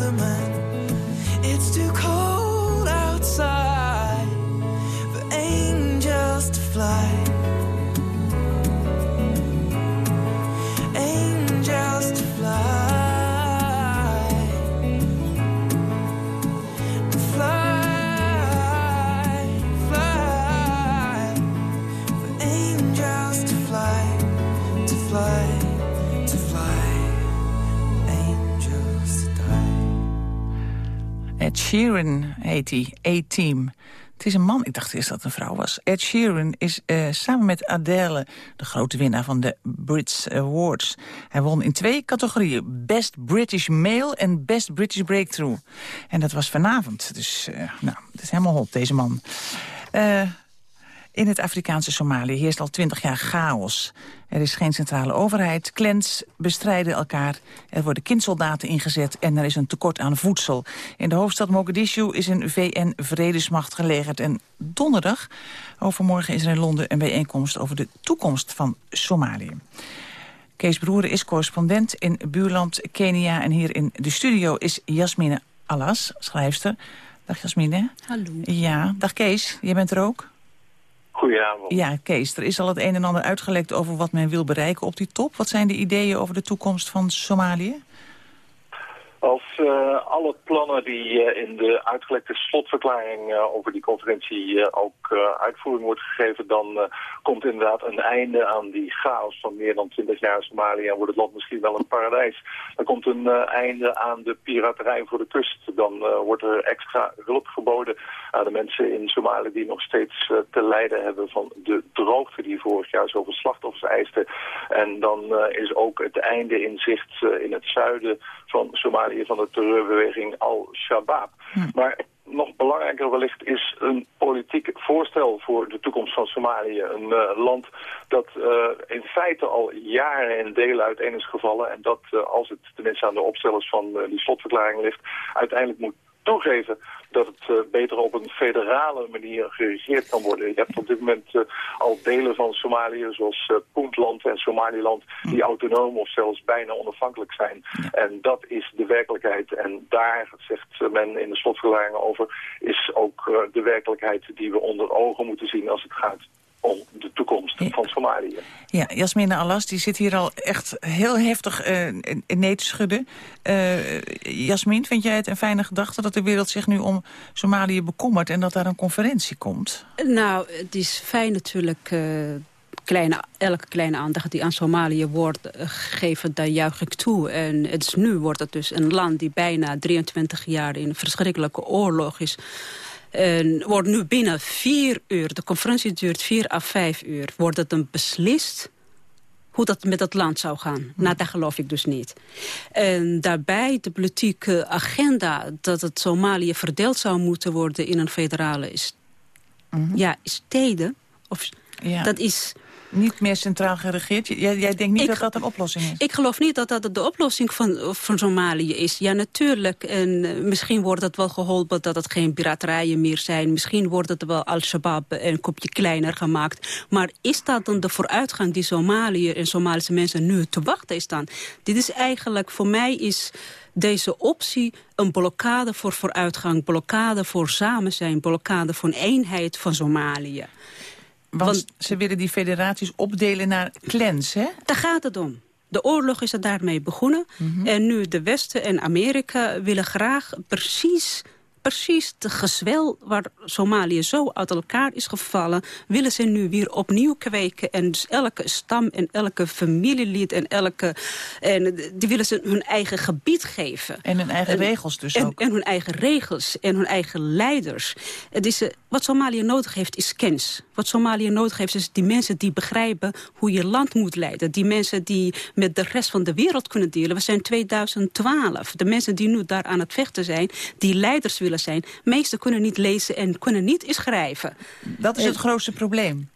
Another man. It's too cold outside for angels to fly. Sheeran heet hij, A-Team. Het is een man, ik dacht eerst dat het een vrouw was. Ed Sheeran is eh, samen met Adele de grote winnaar van de Brits Awards. Hij won in twee categorieën. Best British Male en Best British Breakthrough. En dat was vanavond. Dus eh, nou, het is helemaal hot, deze man. Eh, in het Afrikaanse Somalië heerst al twintig jaar chaos. Er is geen centrale overheid, clans bestrijden elkaar... er worden kindsoldaten ingezet en er is een tekort aan voedsel. In de hoofdstad Mogadishu is een VN-vredesmacht gelegerd. En donderdag, overmorgen, is er in Londen een bijeenkomst... over de toekomst van Somalië. Kees Broeren is correspondent in buurland Kenia... en hier in de studio is Jasmine Allas, schrijfster. Dag Jasmine. Hallo. Ja, dag Kees, je bent er ook? Ja, Kees, er is al het een en ander uitgelekt over wat men wil bereiken op die top. Wat zijn de ideeën over de toekomst van Somalië? Als uh, alle plannen die uh, in de uitgelekte slotverklaring uh, over die conferentie ook uitvoering wordt gegeven, dan komt inderdaad een einde aan die chaos van meer dan 20 jaar Somalië en wordt het land misschien wel een paradijs. Dan komt een einde aan de piraterij voor de kust. Dan wordt er extra hulp geboden aan de mensen in Somalië die nog steeds te lijden hebben van de droogte die vorig jaar zoveel slachtoffers eiste. En dan is ook het einde in zicht in het zuiden van Somalië van de terreurbeweging Al-Shabaab. Maar nog belangrijker wellicht is een politiek voorstel voor de toekomst van Somalië. Een uh, land dat uh, in feite al jaren in delen uiteen is gevallen. En dat, uh, als het tenminste aan de opstellers van die slotverklaring ligt, uiteindelijk moet toegeven dat het uh, beter op een federale manier geregeerd kan worden. Je hebt op dit moment uh, al delen van Somalië, zoals uh, Puntland en Somaliland, die autonoom of zelfs bijna onafhankelijk zijn. En dat is de werkelijkheid. En daar, zegt men in de slotverklaring over, is ook de werkelijkheid die we onder ogen moeten zien als het gaat om de toekomst ja. van Somalië. Ja, Jasmine Alas, die zit hier al echt heel heftig uh, nee te schudden. Uh, Jasmin, vind jij het een fijne gedachte dat de wereld zich nu om Somalië bekommert... en dat daar een conferentie komt? Nou, het is fijn natuurlijk... Uh, kleine, elke kleine aandacht die aan Somalië wordt gegeven, daar juich ik toe. En het is, nu wordt het dus een land die bijna 23 jaar in een verschrikkelijke oorlog is en wordt nu binnen vier uur, de conferentie duurt vier à vijf uur... wordt het dan beslist hoe dat met het land zou gaan. Nou, dat geloof ik dus niet. En daarbij de politieke agenda... dat het Somalië verdeeld zou moeten worden in een federale is, Mhm. ja, steden... Of, Ja. Dat is... Niet meer centraal geregeerd? Jij, jij denkt niet Ik- dat dat een oplossing is? Ik geloof niet dat dat de oplossing van, van Somalië is. Ja, natuurlijk. En eh, misschien wordt het wel geholpen dat het geen piraterijen meer zijn. Misschien wordt het wel Al-Shabaab een kopje kleiner gemaakt. Maar is dat dan de vooruitgang die Somalië en Somalische mensen nu te wachten staan? Dit is eigenlijk, voor mij is deze optie een blokkade voor vooruitgang. Blokkade voor samen zijn. Blokkade voor een eenheid van Somalië. Want, ze willen die federaties opdelen naar clans, hè? Daar gaat het om. De oorlog is er daarmee begonnen. En nu de Westen en Amerika willen graag precies... Precies de gezwel waar Somalië zo uit elkaar is gevallen... willen ze nu weer opnieuw kweken. En dus elke stam en elke familielid en elke... En die willen ze hun eigen gebied geven. En hun eigen regels dus en, ook. En hun eigen regels en hun eigen leiders. Het is, eh, wat Somalië nodig heeft is kennis. Wat Somalië nodig heeft is die mensen die begrijpen hoe je land moet leiden. Die mensen die met de rest van de wereld kunnen delen. We zijn 2012. De mensen die nu daar aan het vechten zijn, die leiders willen zijn. meesten kunnen niet lezen en kunnen niet schrijven. Dat is het grootste probleem.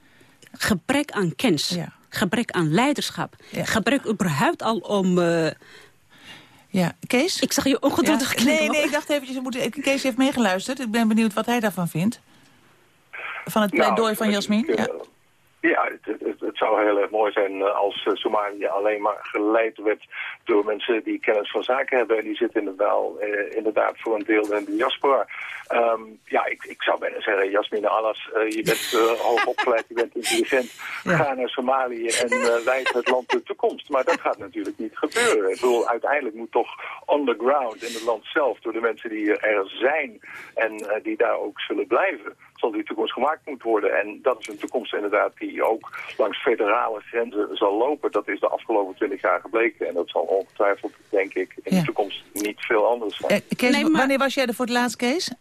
Gebrek aan kennis. Gebrek aan leiderschap. Gebrek überhaupt al om... eh, Ja, Kees? Ik zag je ongeduldig Ja. Nee, nee, ik dacht eventjes, we moeten, Kees heeft meegeluisterd. Ik ben benieuwd wat hij daarvan vindt. Van het Nou, pleidooi van Jasmin. Ja. Ja, het, het, het, zou heel erg mooi zijn eh, als uh, Somalië alleen maar geleid werd door mensen die kennis van zaken hebben. En die zitten inderdaad, uh, inderdaad voor een deel in de diaspora. Um, ja, ik, ik zou bijna zeggen, Jasmine Allas, uh, je bent hoog opgeleid, je bent intelligent. Ja. Ga naar Somalië en leid het land de toekomst. Maar dat gaat natuurlijk niet gebeuren. Ik bedoel, uiteindelijk moet toch on the ground in het land zelf, door de mensen die er zijn en die daar ook zullen blijven zal die toekomst gemaakt moet worden. En dat is een toekomst inderdaad die ook langs federale grenzen zal lopen. Dat is de afgelopen twintig jaar gebleken. En dat zal ongetwijfeld, denk ik, in de toekomst niet veel anders zijn. Eh, Kees, nee, maar... Wanneer was jij er voor het laatst, Kees?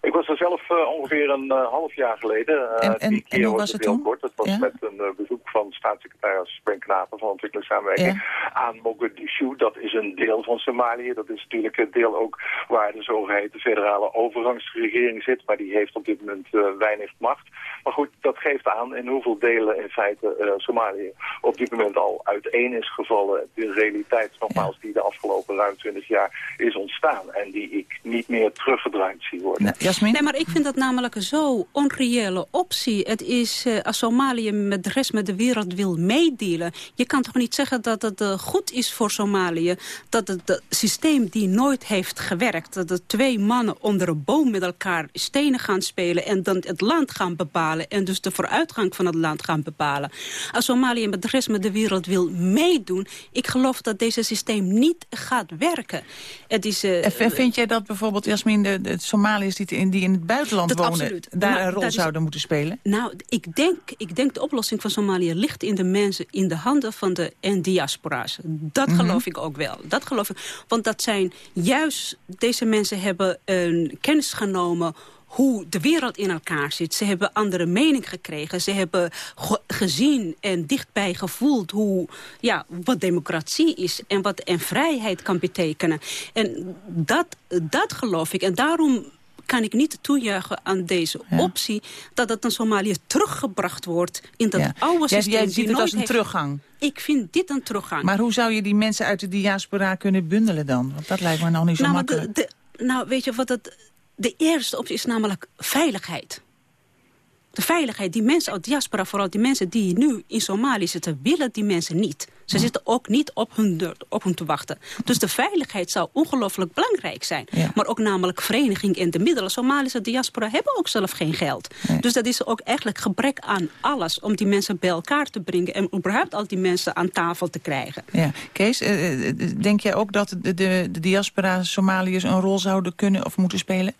Ik was er zelf uh, ongeveer een uh, half jaar geleden. Uh, en, en, die keer en hoe was het toen? kort. Dat was ja? met een bezoek van staatssecretaris Ben Knapen van ontwikkelingssamenwerking ja. aan Mogadishu. Dat is een deel van Somalië. Dat is natuurlijk het deel ook waar de zogeheten federale overgangsregering zit. Maar die heeft op dit moment weinig macht. Maar goed, dat geeft aan in hoeveel delen in feite Somalië op dit moment al uiteen is gevallen. De realiteit, nogmaals, die de afgelopen ruim 20 jaar is ontstaan. En die ik niet meer teruggedraaid zie worden. Nou, Nee, maar ik vind dat namelijk zo onreële optie. Het is, uh, als Somalië met de rest met de wereld wil meedelen... je kan toch niet zeggen dat het uh, goed is voor Somalië... dat het, het systeem die nooit heeft gewerkt... dat de twee mannen onder een boom met elkaar stenen gaan spelen... en dan het land gaan bepalen... en dus de vooruitgang van het land gaan bepalen. Als Somalië met de rest met de wereld wil meedoen... ik geloof dat deze systeem niet gaat werken. Het is, uh, en vind jij dat bijvoorbeeld, Jasmin, de, de Somaliërs die in, die in het buitenland dat wonen... Absoluut. daar maar een rol zouden moeten spelen? Nou, ik denk, ik denk de oplossing van Somalië ligt in de mensen... in de handen van de en diaspora's. Dat Mhm. geloof ik ook wel. Dat geloof ik. Want dat zijn juist... Deze mensen hebben een kennis genomen hoe de wereld in elkaar zit. Ze hebben andere mening gekregen. Ze hebben ge gezien en dichtbij gevoeld hoe, ja, wat democratie is... en wat en vrijheid kan betekenen. En dat, dat geloof ik. En daarom kan ik niet toejuichen aan deze ja. optie... dat het naar Somalië teruggebracht wordt in dat ja. oude systeem. Jij, jij ziet het als een heeft... teruggang. Ik vind dit een teruggang. Maar hoe zou je die mensen uit de diaspora kunnen bundelen dan? Want dat lijkt me nog niet zo nou, makkelijk. De, de, nou, weet je wat het... De eerste optie is namelijk veiligheid. De veiligheid, die mensen uit diaspora, vooral die mensen die nu in Somalië zitten, willen die mensen niet. Ze zitten ook niet op hun, op hun te wachten. Dus de veiligheid zou ongelooflijk belangrijk zijn. Ja. Maar ook namelijk vereniging en de middelen. Somalische diaspora hebben ook zelf geen geld. Nee. Dus dat is ook eigenlijk gebrek aan alles om die mensen bij elkaar te brengen... en überhaupt al die mensen aan tafel te krijgen. Ja. Kees, uh, denk jij ook dat de, de, de diaspora Somaliërs een rol zouden kunnen of moeten spelen?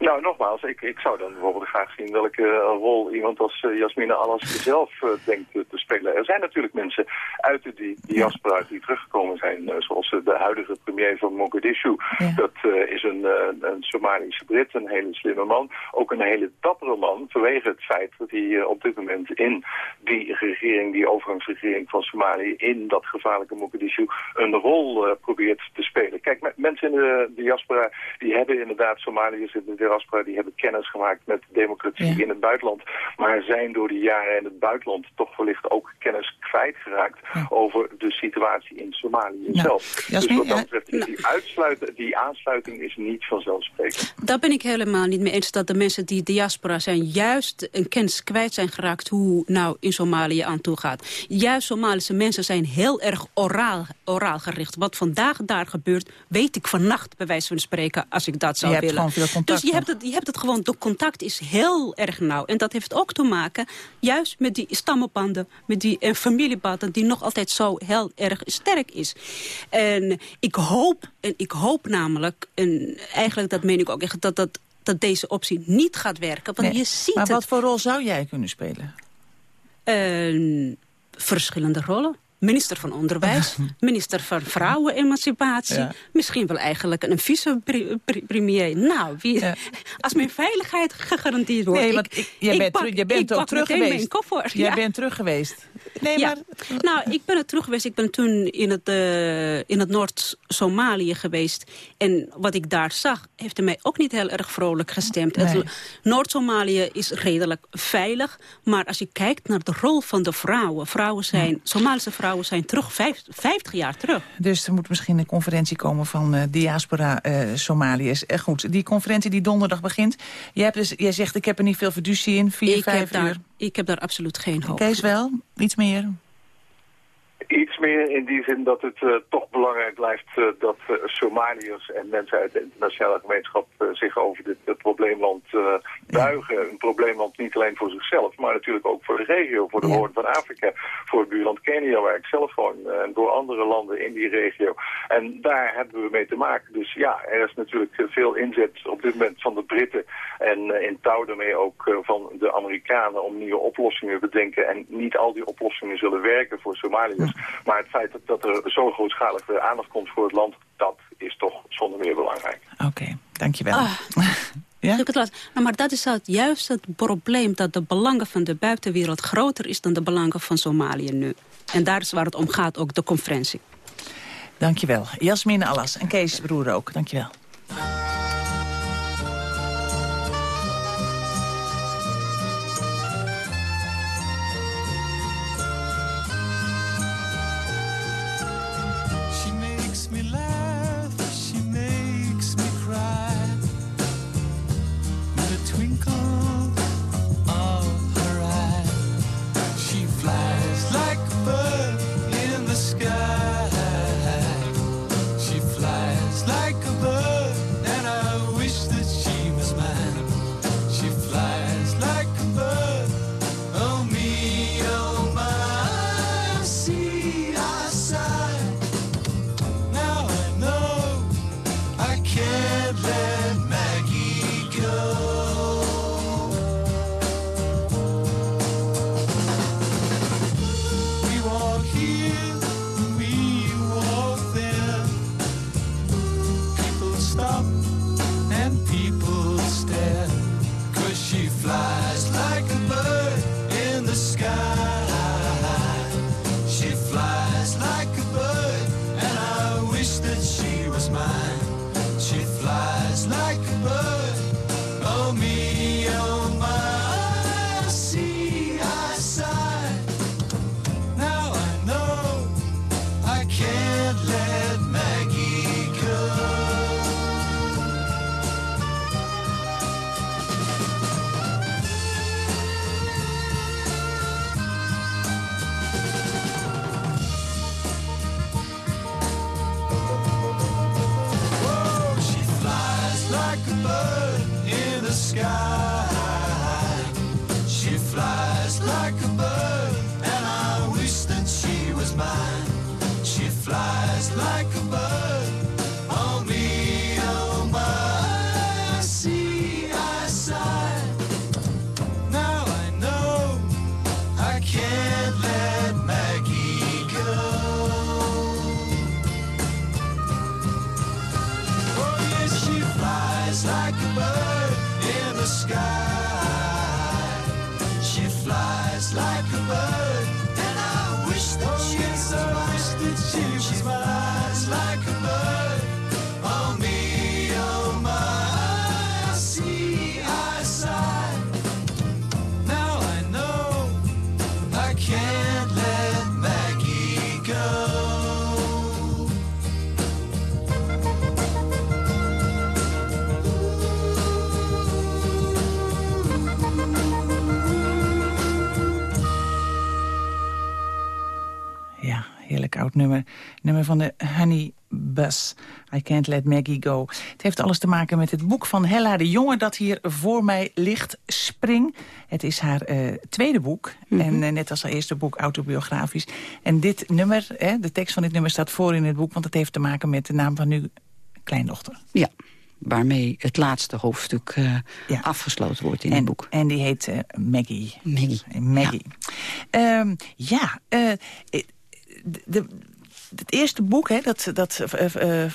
Nou, nogmaals, ik, ik zou dan bijvoorbeeld graag zien welke uh, rol iemand als uh, Jasmine Allas zelf uh, denkt te spelen. Er zijn natuurlijk mensen uit de di diaspora die teruggekomen zijn, zoals de huidige premier van Mogadishu. Ja. Dat is een, een Somalische Brit, een hele slimme man. Ook een hele dappere man, vanwege het feit dat hij op dit moment in die regering, die overgangsregering van Somalië, in dat gevaarlijke Mogadishu, een rol probeert te spelen. Kijk, mensen in de diaspora, die hebben inderdaad Somaliërs in de diaspora, die hebben kennis gemaakt met democratie ja. in het buitenland. Maar zijn door de jaren in het buitenland toch wellicht ook kennis kwijtgeraakt ja. over de situatie in Somalië ja. zelf. Jasmin, dus wat dat betreft is die, uitsluiten, die aansluiting is niet vanzelfsprekend. Daar ben ik helemaal niet mee eens dat de mensen die diaspora zijn juist een kennis kwijt zijn geraakt hoe nou in Somalië aan toe gaat. Juist Somalische mensen zijn heel erg oraal, oraal gericht. Wat vandaag daar gebeurt, weet ik vannacht bij wijze van spreken als ik dat zou je willen. Hebt gewoon veel contact dus je hebt, het, je hebt het gewoon, de contact is heel erg nauw. En dat heeft ook te maken juist met die stammenbanden, met die en familiebanden die nog altijd zo heel erg sterk is. En ik hoop, en ik hoop namelijk, en eigenlijk dat meen ik ook echt, dat, dat, dat deze optie niet gaat werken. Want nee, je ziet maar wat het, voor rol zou jij kunnen spelen? Uh, verschillende rollen. Minister van Onderwijs, minister van Vrouwenemancipatie. Ja. Misschien wel eigenlijk een vice-premier. Nou, wie, ja. als mijn veiligheid gegarandeerd wordt. Nee, want ik, jij bent, pak, je bent ook terug geweest. Mijn koffer. Jij ja. bent terug geweest. Nee, maar... Nou, ik ben er terug geweest. Ik ben toen in het, uh, in het Noord-Somalië geweest. En wat ik daar zag, heeft mij ook niet heel erg vrolijk gestemd. Nee. Noord-Somalië is redelijk veilig. Maar als je kijkt naar de rol van de vrouwen. Vrouwen zijn, Somalische vrouwen vrouwen zijn terug, vijf, 50 jaar terug. Dus er moet misschien een conferentie komen van uh, diaspora uh, Somaliërs. Uh, goed, die conferentie die donderdag begint. Jij, hebt dus, jij zegt, ik heb er niet veel fiducie in, vier, ik vijf heb uur. Daar, ik heb daar absoluut geen hoop. Kees wel? Iets meer? Iets meer in die zin dat het uh, toch belangrijk blijft uh, dat uh, Somaliërs en mensen uit de internationale gemeenschap zich over dit, dit probleemland buigen. Een probleemland niet alleen voor zichzelf, maar natuurlijk ook voor de regio, voor de ja. Hoorn van Afrika, voor het buurland Kenia, waar ik zelf woon, en door andere landen in die regio. En daar hebben we mee te maken. Dus ja, er is natuurlijk veel inzet op dit moment van de Britten en in touw daarmee ook van de Amerikanen om nieuwe oplossingen te bedenken. En niet al die oplossingen zullen werken voor Somaliërs. Maar het feit dat, dat er zo grootschalig weer aandacht komt voor het land, dat is toch zonder meer belangrijk. Oké, okay, dankjewel. Ah. Ja? Het nou, maar dat is het, juist het probleem dat de belangen van de buitenwereld groter is dan de belangen van Somalië nu. En daar is waar het om gaat, ook de conferentie. Dankjewel. Jasmine Allas en Kees Broer ook. Dankjewel. Nummer. Nummer van de Honey Bus. I Can't Let Maggie Go. Het heeft alles te maken met het boek van Hella de Jonge... dat hier voor mij ligt, Spring. Het is haar uh, tweede boek. Mm -hmm. En uh, net als haar eerste boek autobiografisch. En dit nummer, hè, de tekst van dit nummer staat voor in het boek... want het heeft te maken met de naam van uw kleindochter. Ja waarmee het laatste hoofdstuk uh, ja. afgesloten wordt in en, het boek. En die heet uh, Maggie. Maggie. Maggie. Ja, um, ja uh, de, het eerste boek, hè, dat, dat uh, uh,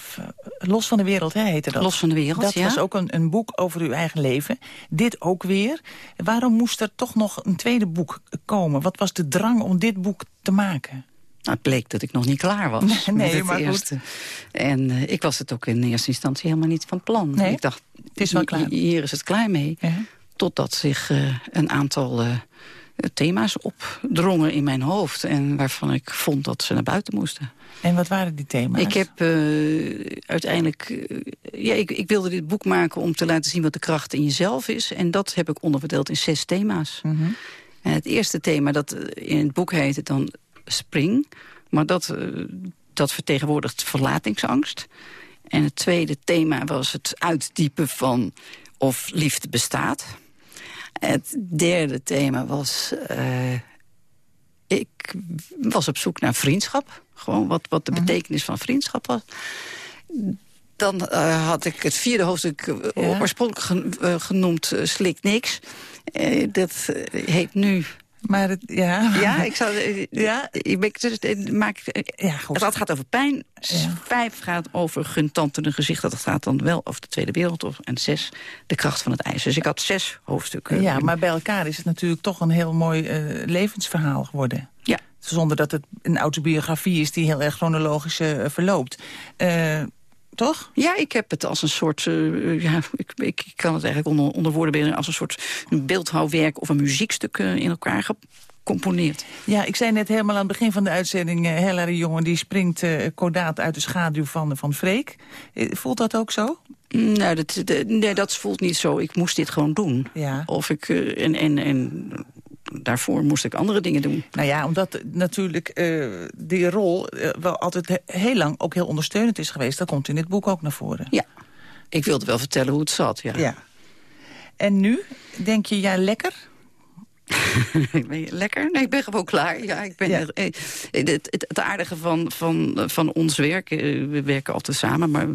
Los van de Wereld hè, heette dat. Los van de Wereld, Dat ja. was ook een, een boek over uw eigen leven. Dit ook weer. Waarom moest er toch nog een tweede boek komen? Wat was de drang om dit boek te maken? Nou, het bleek dat ik nog niet klaar was. Nee, nee met het maar eerste. goed. En uh, ik was het ook in eerste instantie helemaal niet van plan. Nee? Ik dacht, het is wel klaar. hier is het klaar mee. Totdat zich een aantal thema's opdrongen in mijn hoofd. En waarvan ik vond dat ze naar buiten moesten. En wat waren die thema's? Ik heb uh, uiteindelijk... Uh, ja, ik, ik, wilde dit boek maken om te laten zien wat de kracht in jezelf is. En dat heb ik onderverdeeld in zes thema's. Mm -hmm. En het eerste thema, dat in het boek heet het dan Spring. Maar dat, uh, dat vertegenwoordigt verlatingsangst. En het tweede thema was het uitdiepen van of liefde bestaat. Het derde thema was... Uh, ik was op zoek naar vriendschap. Gewoon wat, wat de mhm. betekenis van vriendschap was. Dan uh, had ik het vierde hoofdstuk uh, ja. oorspronkelijk genoemd Slik Niks. dat heet nu maar het, ja. Ja, ik zal. Ja, ik maak. Ja, goed. Het gaat over pijn. Vijf gaat over guntant een gezicht. Dat gaat dan wel over de Tweede Wereldoorlog. En zes, de kracht van het ijs. Dus ik had zes hoofdstukken. Ja, maar bij elkaar is het natuurlijk toch een heel mooi uh, levensverhaal geworden. Ja. Zonder dat het een autobiografie is die heel erg chronologisch uh, verloopt. Uh, toch? Ja, ik heb het als een soort... Uh, ja, ik, ik, kan het eigenlijk onder, onder woorden brengen... als een soort beeldhouwwerk of een muziekstuk uh, in elkaar gecomponeerd. Ja, ik zei net helemaal aan het begin van de uitzending... Uh, Hillary Jongen die springt uh, kordaat uit de schaduw van, van Freek. Voelt dat ook zo? Nou, dat, de, nee, dat voelt niet zo. Ik moest dit gewoon doen. Ja. Of ik, en, en, en daarvoor moest ik andere dingen doen. Nou ja, omdat natuurlijk uh, die rol uh, wel altijd heel lang ook heel ondersteunend is geweest. Dat komt in dit boek ook naar voren. Ja, ik wilde wel vertellen hoe het zat, ja. ja. En nu, denk je, ja, lekker? ben je lekker? Nee, ik ben gewoon klaar. Ja, ik ben ja. Het, het, het, aardige van, van, van ons werk, we werken altijd samen, maar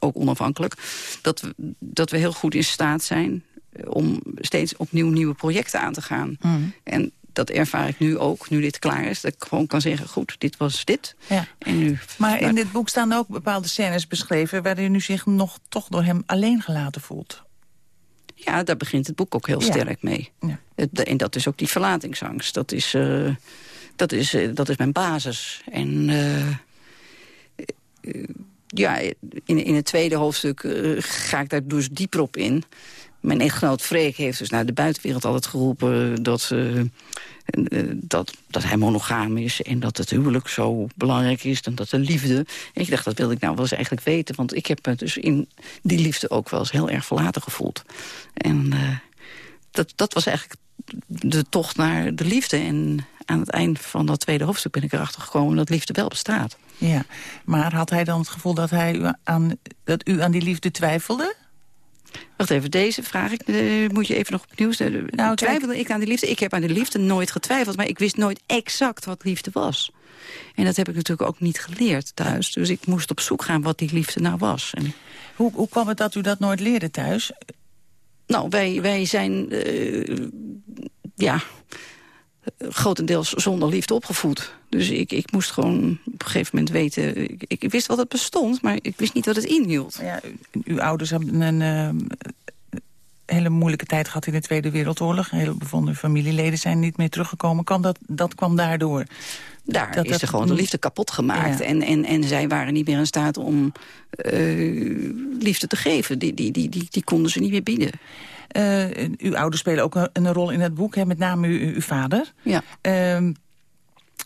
ook onafhankelijk, dat we, dat we heel goed in staat zijn om steeds opnieuw nieuwe projecten aan te gaan. Mm. En dat ervaar ik nu ook, nu dit klaar is. Dat ik gewoon kan zeggen, goed, dit was dit. Ja. En nu, maar in dit boek staan ook bepaalde scènes beschreven... waarin u zich nog toch door hem alleen gelaten voelt. Ja, daar begint het boek ook heel ja. sterk mee. Ja. En dat is ook die verlatingsangst. Dat is, uh, dat is, uh, dat is mijn basis. En uh, ja, in, in het tweede hoofdstuk ga ik daar dus dieper op in... Mijn echtgenoot Freek heeft dus naar de buitenwereld altijd geroepen... dat, uh, dat, dat hij monogaam is en dat het huwelijk zo belangrijk is... en dat de liefde... En ik dacht, dat wilde ik nou wel eens eigenlijk weten... want ik heb me dus in die liefde ook wel eens heel erg verlaten gevoeld. En uh, dat, dat was eigenlijk de tocht naar de liefde. En aan het eind van dat tweede hoofdstuk ben ik erachter gekomen... dat liefde wel bestaat. Ja, maar had hij dan het gevoel dat, hij u aan, dat u aan die liefde twijfelde? Wacht even, deze vraag ik, uh, moet je even nog opnieuw stellen. Nou, twijfelde ik aan die liefde? Ik heb aan de liefde nooit getwijfeld, maar ik wist nooit exact wat liefde was. En dat heb ik natuurlijk ook niet geleerd thuis. Dus ik moest op zoek gaan wat die liefde nou was. En... Hoe, hoe kwam het dat u dat nooit leerde thuis? Nou, wij, wij zijn... Uh, ja, grotendeels zonder liefde opgevoed. Dus ik, ik moest gewoon op een gegeven moment weten... Ik, ik wist wat het bestond, maar ik wist niet wat het inhield. Ja, uw ouders hebben een uh, hele moeilijke tijd gehad in de Tweede Wereldoorlog. Hele bevonden familieleden zijn niet meer teruggekomen. Kan dat, dat kwam daardoor? Daar dat, is dat, er gewoon de liefde kapot gemaakt. Ja. En, en, en zij waren niet meer in staat om uh, liefde te geven. Die, die, die, die, die konden ze niet meer bieden. Uh, uw ouders spelen ook een, een, rol in het boek, hè, met name uw, uw vader. Ja. Uh,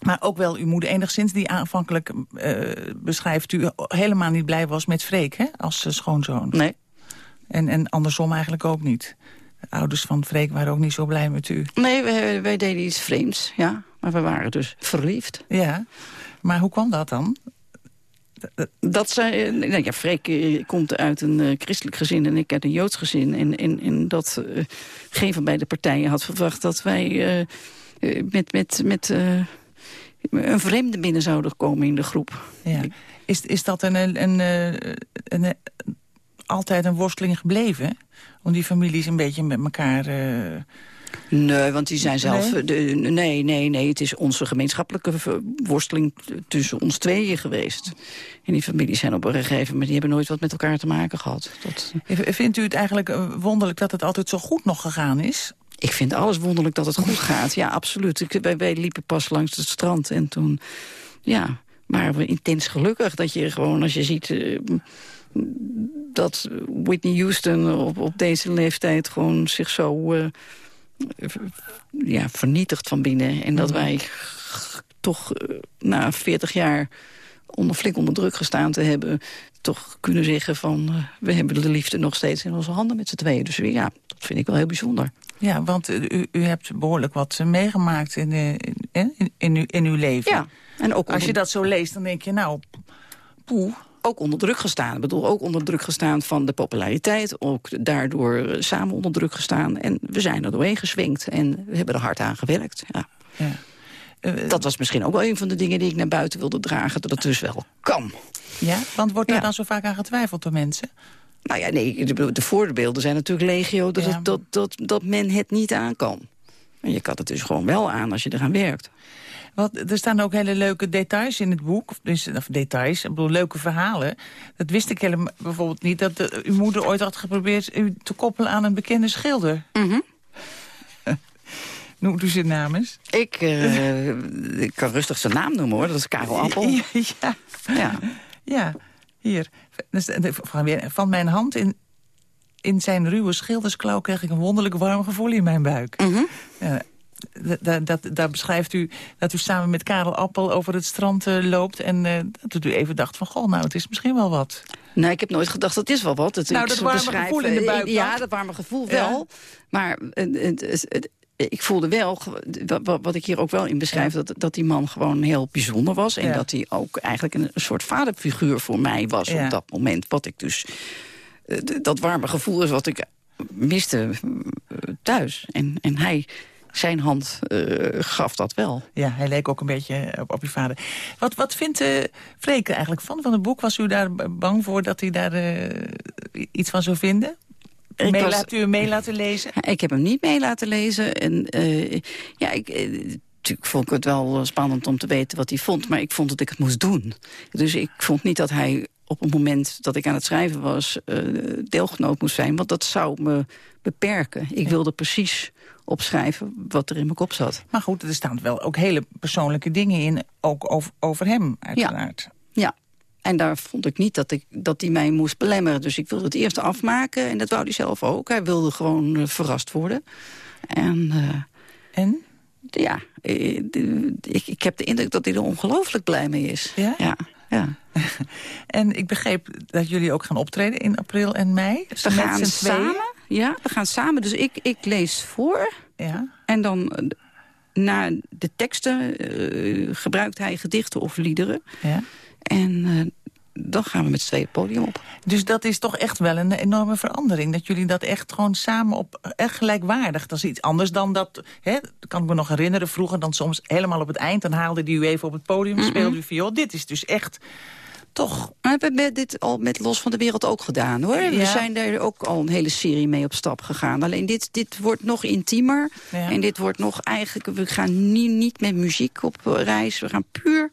maar ook wel uw moeder enigszins, die aanvankelijk uh, beschrijft... u helemaal niet blij was met Freek, hè, als schoonzoon. Nee. En, en andersom eigenlijk ook niet. De ouders van Freek waren ook niet zo blij met u. Nee, wij, wij deden iets vreemds, ja. Maar we waren dus verliefd. Ja, maar hoe kwam dat dan? Dat zij, nou ja, Freek komt uit een uh, christelijk gezin en ik uit een joods gezin. En, en, en dat uh, geen van beide partijen had verwacht dat wij uh, met, met, met een vreemde binnen zouden komen in de groep. Ja. Is, is dat een, een, een, een, altijd een worsteling gebleven? Om die families een beetje met elkaar... Nee, want die zijn zelf... Nee? De, nee, nee, nee. Het is onze gemeenschappelijke worsteling tussen ons tweeën geweest. En die families zijn op een gegeven moment... die hebben nooit wat met elkaar te maken gehad. Dat... Vindt u het eigenlijk wonderlijk dat het altijd zo goed nog gegaan is? Ik vind alles wonderlijk dat het goed gaat. Ja, absoluut. Ik, wij, wij liepen pas langs het strand en toen... Ja, we intens gelukkig dat je gewoon, als je ziet... Uh, dat Whitney Houston op, op deze leeftijd gewoon zich zo... Uh, ja, vernietigd van binnen. En dat Mhm. wij toch eh, na 40 jaar onder, flink onder druk gestaan te hebben... toch kunnen zeggen van eh, we hebben de liefde nog steeds in onze handen met z'n tweeën. Dus ja, dat vind ik wel heel bijzonder. Ja, want eh, u, u hebt behoorlijk wat meegemaakt in, in, in, in, uw, in uw leven. Ja, en ook Als je dat zo leest, dan denk je, nou, poeh. Ook onder druk gestaan. Ik bedoel, ook onder druk gestaan van de populariteit. Ook daardoor eh, samen onder druk gestaan. En we zijn er doorheen geswingd. En we hebben er hard aan gewerkt. Ja. Eh, dat was misschien ook wel een van de dingen die ik naar buiten wilde dragen. Dat het dus wel kan. Ja, want wordt er dan zo vaak aan getwijfeld door mensen? Nou ja, nee, de, de voorbeelden zijn natuurlijk legio dat, het- dat, dat, dat men het niet aan kan. En je kan het dus gewoon wel aan als je eraan werkt. Want er staan ook hele leuke details in het boek. Of, dus, of details, ik bedoel, leuke verhalen. Dat wist ik helemaal bijvoorbeeld niet. Dat uw moeder ooit had geprobeerd u te koppelen aan een bekende schilder. Mhm. Noemt u zijn naam eens? Ik, eh, ik kan rustig zijn naam noemen hoor, dat is Karel Appel. Ja, ja. Ja. Ja, hier. Dus, eh, Van, mijn hand in, in zijn ruwe schildersklauw... kreeg ik een wonderlijk warm gevoel in mijn buik. Mhm. Ja, da- da- dat, daar beschrijft u dat u samen met Karel Appel over het strand eh, loopt... en eh, dat u even dacht van, goh, nou, het is misschien wel wat. Nee, ik heb nooit gedacht dat is wel wat. Het, Nou, dat warme beschrijf, gevoel in de eh, buik Ja, dat warme gevoel Ja. wel. Maar het, ik voelde wel, wat ik hier ook wel in beschrijf... Dat, dat die man gewoon heel bijzonder was. En Ja. dat hij ook eigenlijk een, soort vaderfiguur voor mij was Ja. op dat moment. Wat ik dus... dat warme gevoel is wat ik miste thuis. En, en hij, zijn hand eh, gaf dat wel. Ja, hij leek ook een beetje op, op uw vader. Wat, wat vindt uh, Freek er eigenlijk van, van het boek? Was u daar bang voor dat hij daar eh, iets van zou vinden? Ik Mee, was- Laat u hem mee laten lezen? Ik heb hem niet mee laten lezen. En eh, ja, ik... Natuurlijk vond ik het wel spannend om te weten wat hij vond. Maar ik vond dat ik het moest doen. Dus ik vond niet dat hij op het moment dat ik aan het schrijven was... deelgenoot moest zijn. Want dat zou me beperken. Ik wilde precies opschrijven wat er in mijn kop zat. Maar goed, er staan wel ook hele persoonlijke dingen in. Ook over, over hem, uiteraard. Ja. En daar vond ik niet dat, ik, dat hij mij moest belemmeren. Dus ik wilde het eerst afmaken. En dat wou hij zelf ook. Hij wilde gewoon eh, verrast worden. En... eh, en? Ja, eh, ik, ik heb de indruk dat hij er ongelooflijk blij mee is. Ja? Ja. Ja. En ik begreep dat jullie ook gaan optreden in april en mei. We Met gaan samen. Ja, we gaan samen. Dus ik, ik lees voor. Ja. En dan eh, na de teksten eh, gebruikt hij gedichten of liederen. Ja. En eh, dan gaan we met z'n tweeën het podium op. Dus dat is toch echt wel een enorme verandering. Dat jullie dat echt gewoon samen op echt gelijkwaardig. Dat is iets anders dan dat, hè, kan ik me nog herinneren. Vroeger dan soms helemaal op het eind. Dan haalde die u even op het podium, speelde u viool. Dit is dus echt toch... We hebben dit al met Los van de Wereld ook gedaan, hoor. We zijn daar ook al een hele serie mee op stap gegaan. Alleen dit, dit wordt nog intiemer. Ja. En dit wordt nog eigenlijk... We gaan niet, niet met muziek op reis. We gaan puur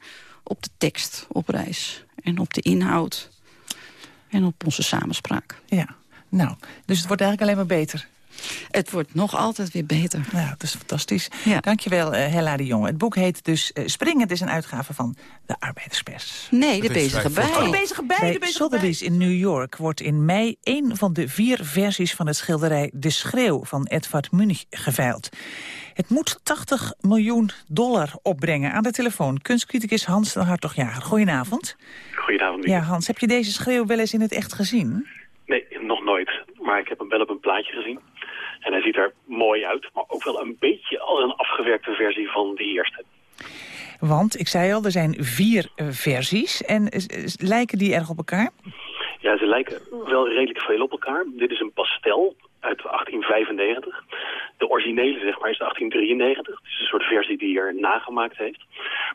op de tekst op reis. En op de inhoud. En op onze samenspraak. Ja, nou, dus het wordt eigenlijk alleen maar beter. Het wordt nog altijd weer beter. Nou, dat is fantastisch. Dankjewel, uh, Hella de Jonge. Het boek heet dus uh, Springen. Het is een uitgave van de Arbeiderspers. Nee, de bezige bij. Oh, de bezige bij. Bij de bezige Sotheby's in New York wordt in mei een van de vier versies van het schilderij De Schreeuw van Edvard Munch geveild. Het moet 80 miljoen dollar opbrengen. Aan de telefoon kunstcriticus Hans de Hartogjager. Goedenavond. Goedenavond. Ja, Hans, heb je deze schreeuw wel eens in het echt gezien? Nee, nog nooit. Maar ik heb hem wel op een plaatje gezien. En hij ziet er mooi uit, maar ook wel een beetje als een afgewerkte versie van de eerste. Want, ik zei al, er zijn vier uh, versies. En uh, lijken die erg op elkaar? Ja, ze lijken wel redelijk veel op elkaar. Dit is een pastel uit 1895. De originele, zeg maar, is 1893. Het is een soort versie die er nagemaakt heeft.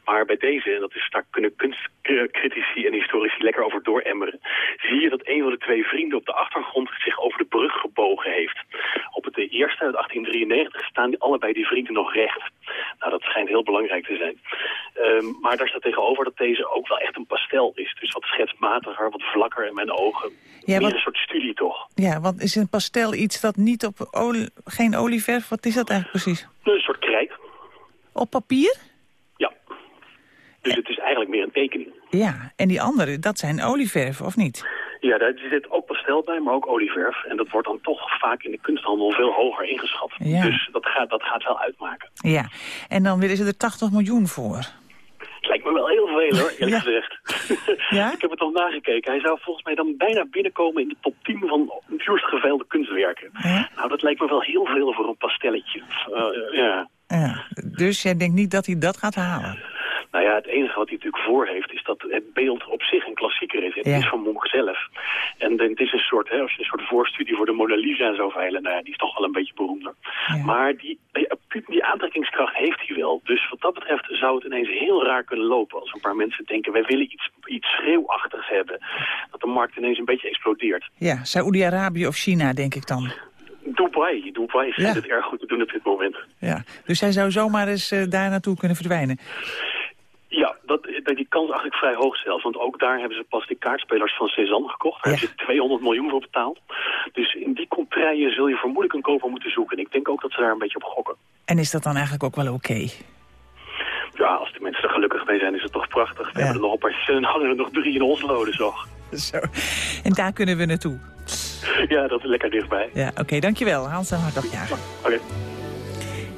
Maar bij deze, en dat is, daar kunnen kunstcritici en historici lekker over dooremmeren... zie je dat een van de twee vrienden op de achtergrond zich over de brug gebogen heeft. Op het eerste, uit 1893, staan die, allebei die vrienden nog recht. Nou, dat schijnt heel belangrijk te zijn. Um, maar daar staat tegenover dat deze ook wel echt een pastel is. Dus wat schetsmatiger, wat vlakker in mijn ogen. Ja, Meer wat... een soort studie toch. Ja, want is een pastel iets dat niet op olie, geen olieverf... Wat is dat eigenlijk precies? Een soort krijt. Op papier? Ja. Dus het is eigenlijk meer een tekening. Ja, en die andere, dat zijn olieverven, of niet? Ja, daar zit ook pastel bij, maar ook olieverf. En dat wordt dan toch vaak in de kunsthandel veel hoger ingeschat. Ja. Dus dat gaat, dat gaat wel uitmaken. Ja, en dan willen ze er 80 miljoen voor. Lijkt me wel heel veel hoor, eerlijk Ja. gezegd. Ja? Ik heb het al nagekeken. Hij zou volgens mij dan bijna binnenkomen in de top 10 van duurst geveilde kunstwerken. Nou, dat lijkt me wel heel veel voor een pastelletje. Eh. Ja, dus jij denkt niet dat hij dat gaat halen? Nou ja, het enige wat hij natuurlijk voor heeft is dat het beeld op zich een klassieker is. Het Ja. is van Monk zelf. En het is een soort, hè, als je een soort voorstudie voor de Mona Lisa en zo veilen, nou ja, die is toch wel een beetje beroemder. Maar die, die, die aantrekkingskracht heeft hij wel. Dus wat dat betreft zou het ineens heel raar kunnen lopen als een paar mensen denken, wij willen iets, iets schreeuwachtigs hebben. Dat de markt ineens een beetje explodeert. Ja, Saoedi-Arabië of China, denk ik dan. Dubai, Dubai vindt Ja. het erg goed te doen op dit moment. Ja, dus hij zou zomaar eens eh, daar naartoe kunnen verdwijnen. Ja, dat, dat- die kans eigenlijk vrij hoog zelfs. Want ook daar hebben ze pas die kaartspelers van Cezanne gekocht. Daar hebben ze 200 miljoen voor betaald. Dus in die contraien zul je vermoedelijk een koper moeten zoeken. En ik denk ook dat ze daar een beetje op gokken. En is dat dan eigenlijk ook wel oké? Ja, als de mensen er gelukkig mee zijn, is het toch prachtig. We hebben er nog een paar, hangen er nog drie in Oslo, dus toch. Zo. En daar kunnen we naartoe. Ja, dat is lekker dichtbij. Ja, oké, dankjewel. Hans en Hartogjaar. Oké.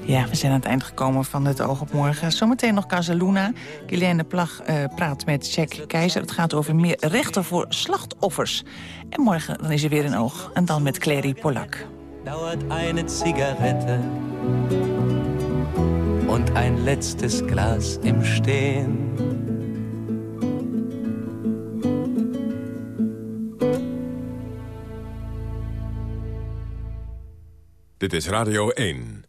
Ja, we zijn aan het eind gekomen van het Oog op Morgen. Zometeen nog Casaluna. Guilaine Plag eh, praat met Jack Keizer. Het gaat over meer rechten voor slachtoffers. En morgen dan is er weer een oog. En dan met Clary Polak. dauert eine Zigarette und ein letztes Glas im Stehen. Dit is Radio 1.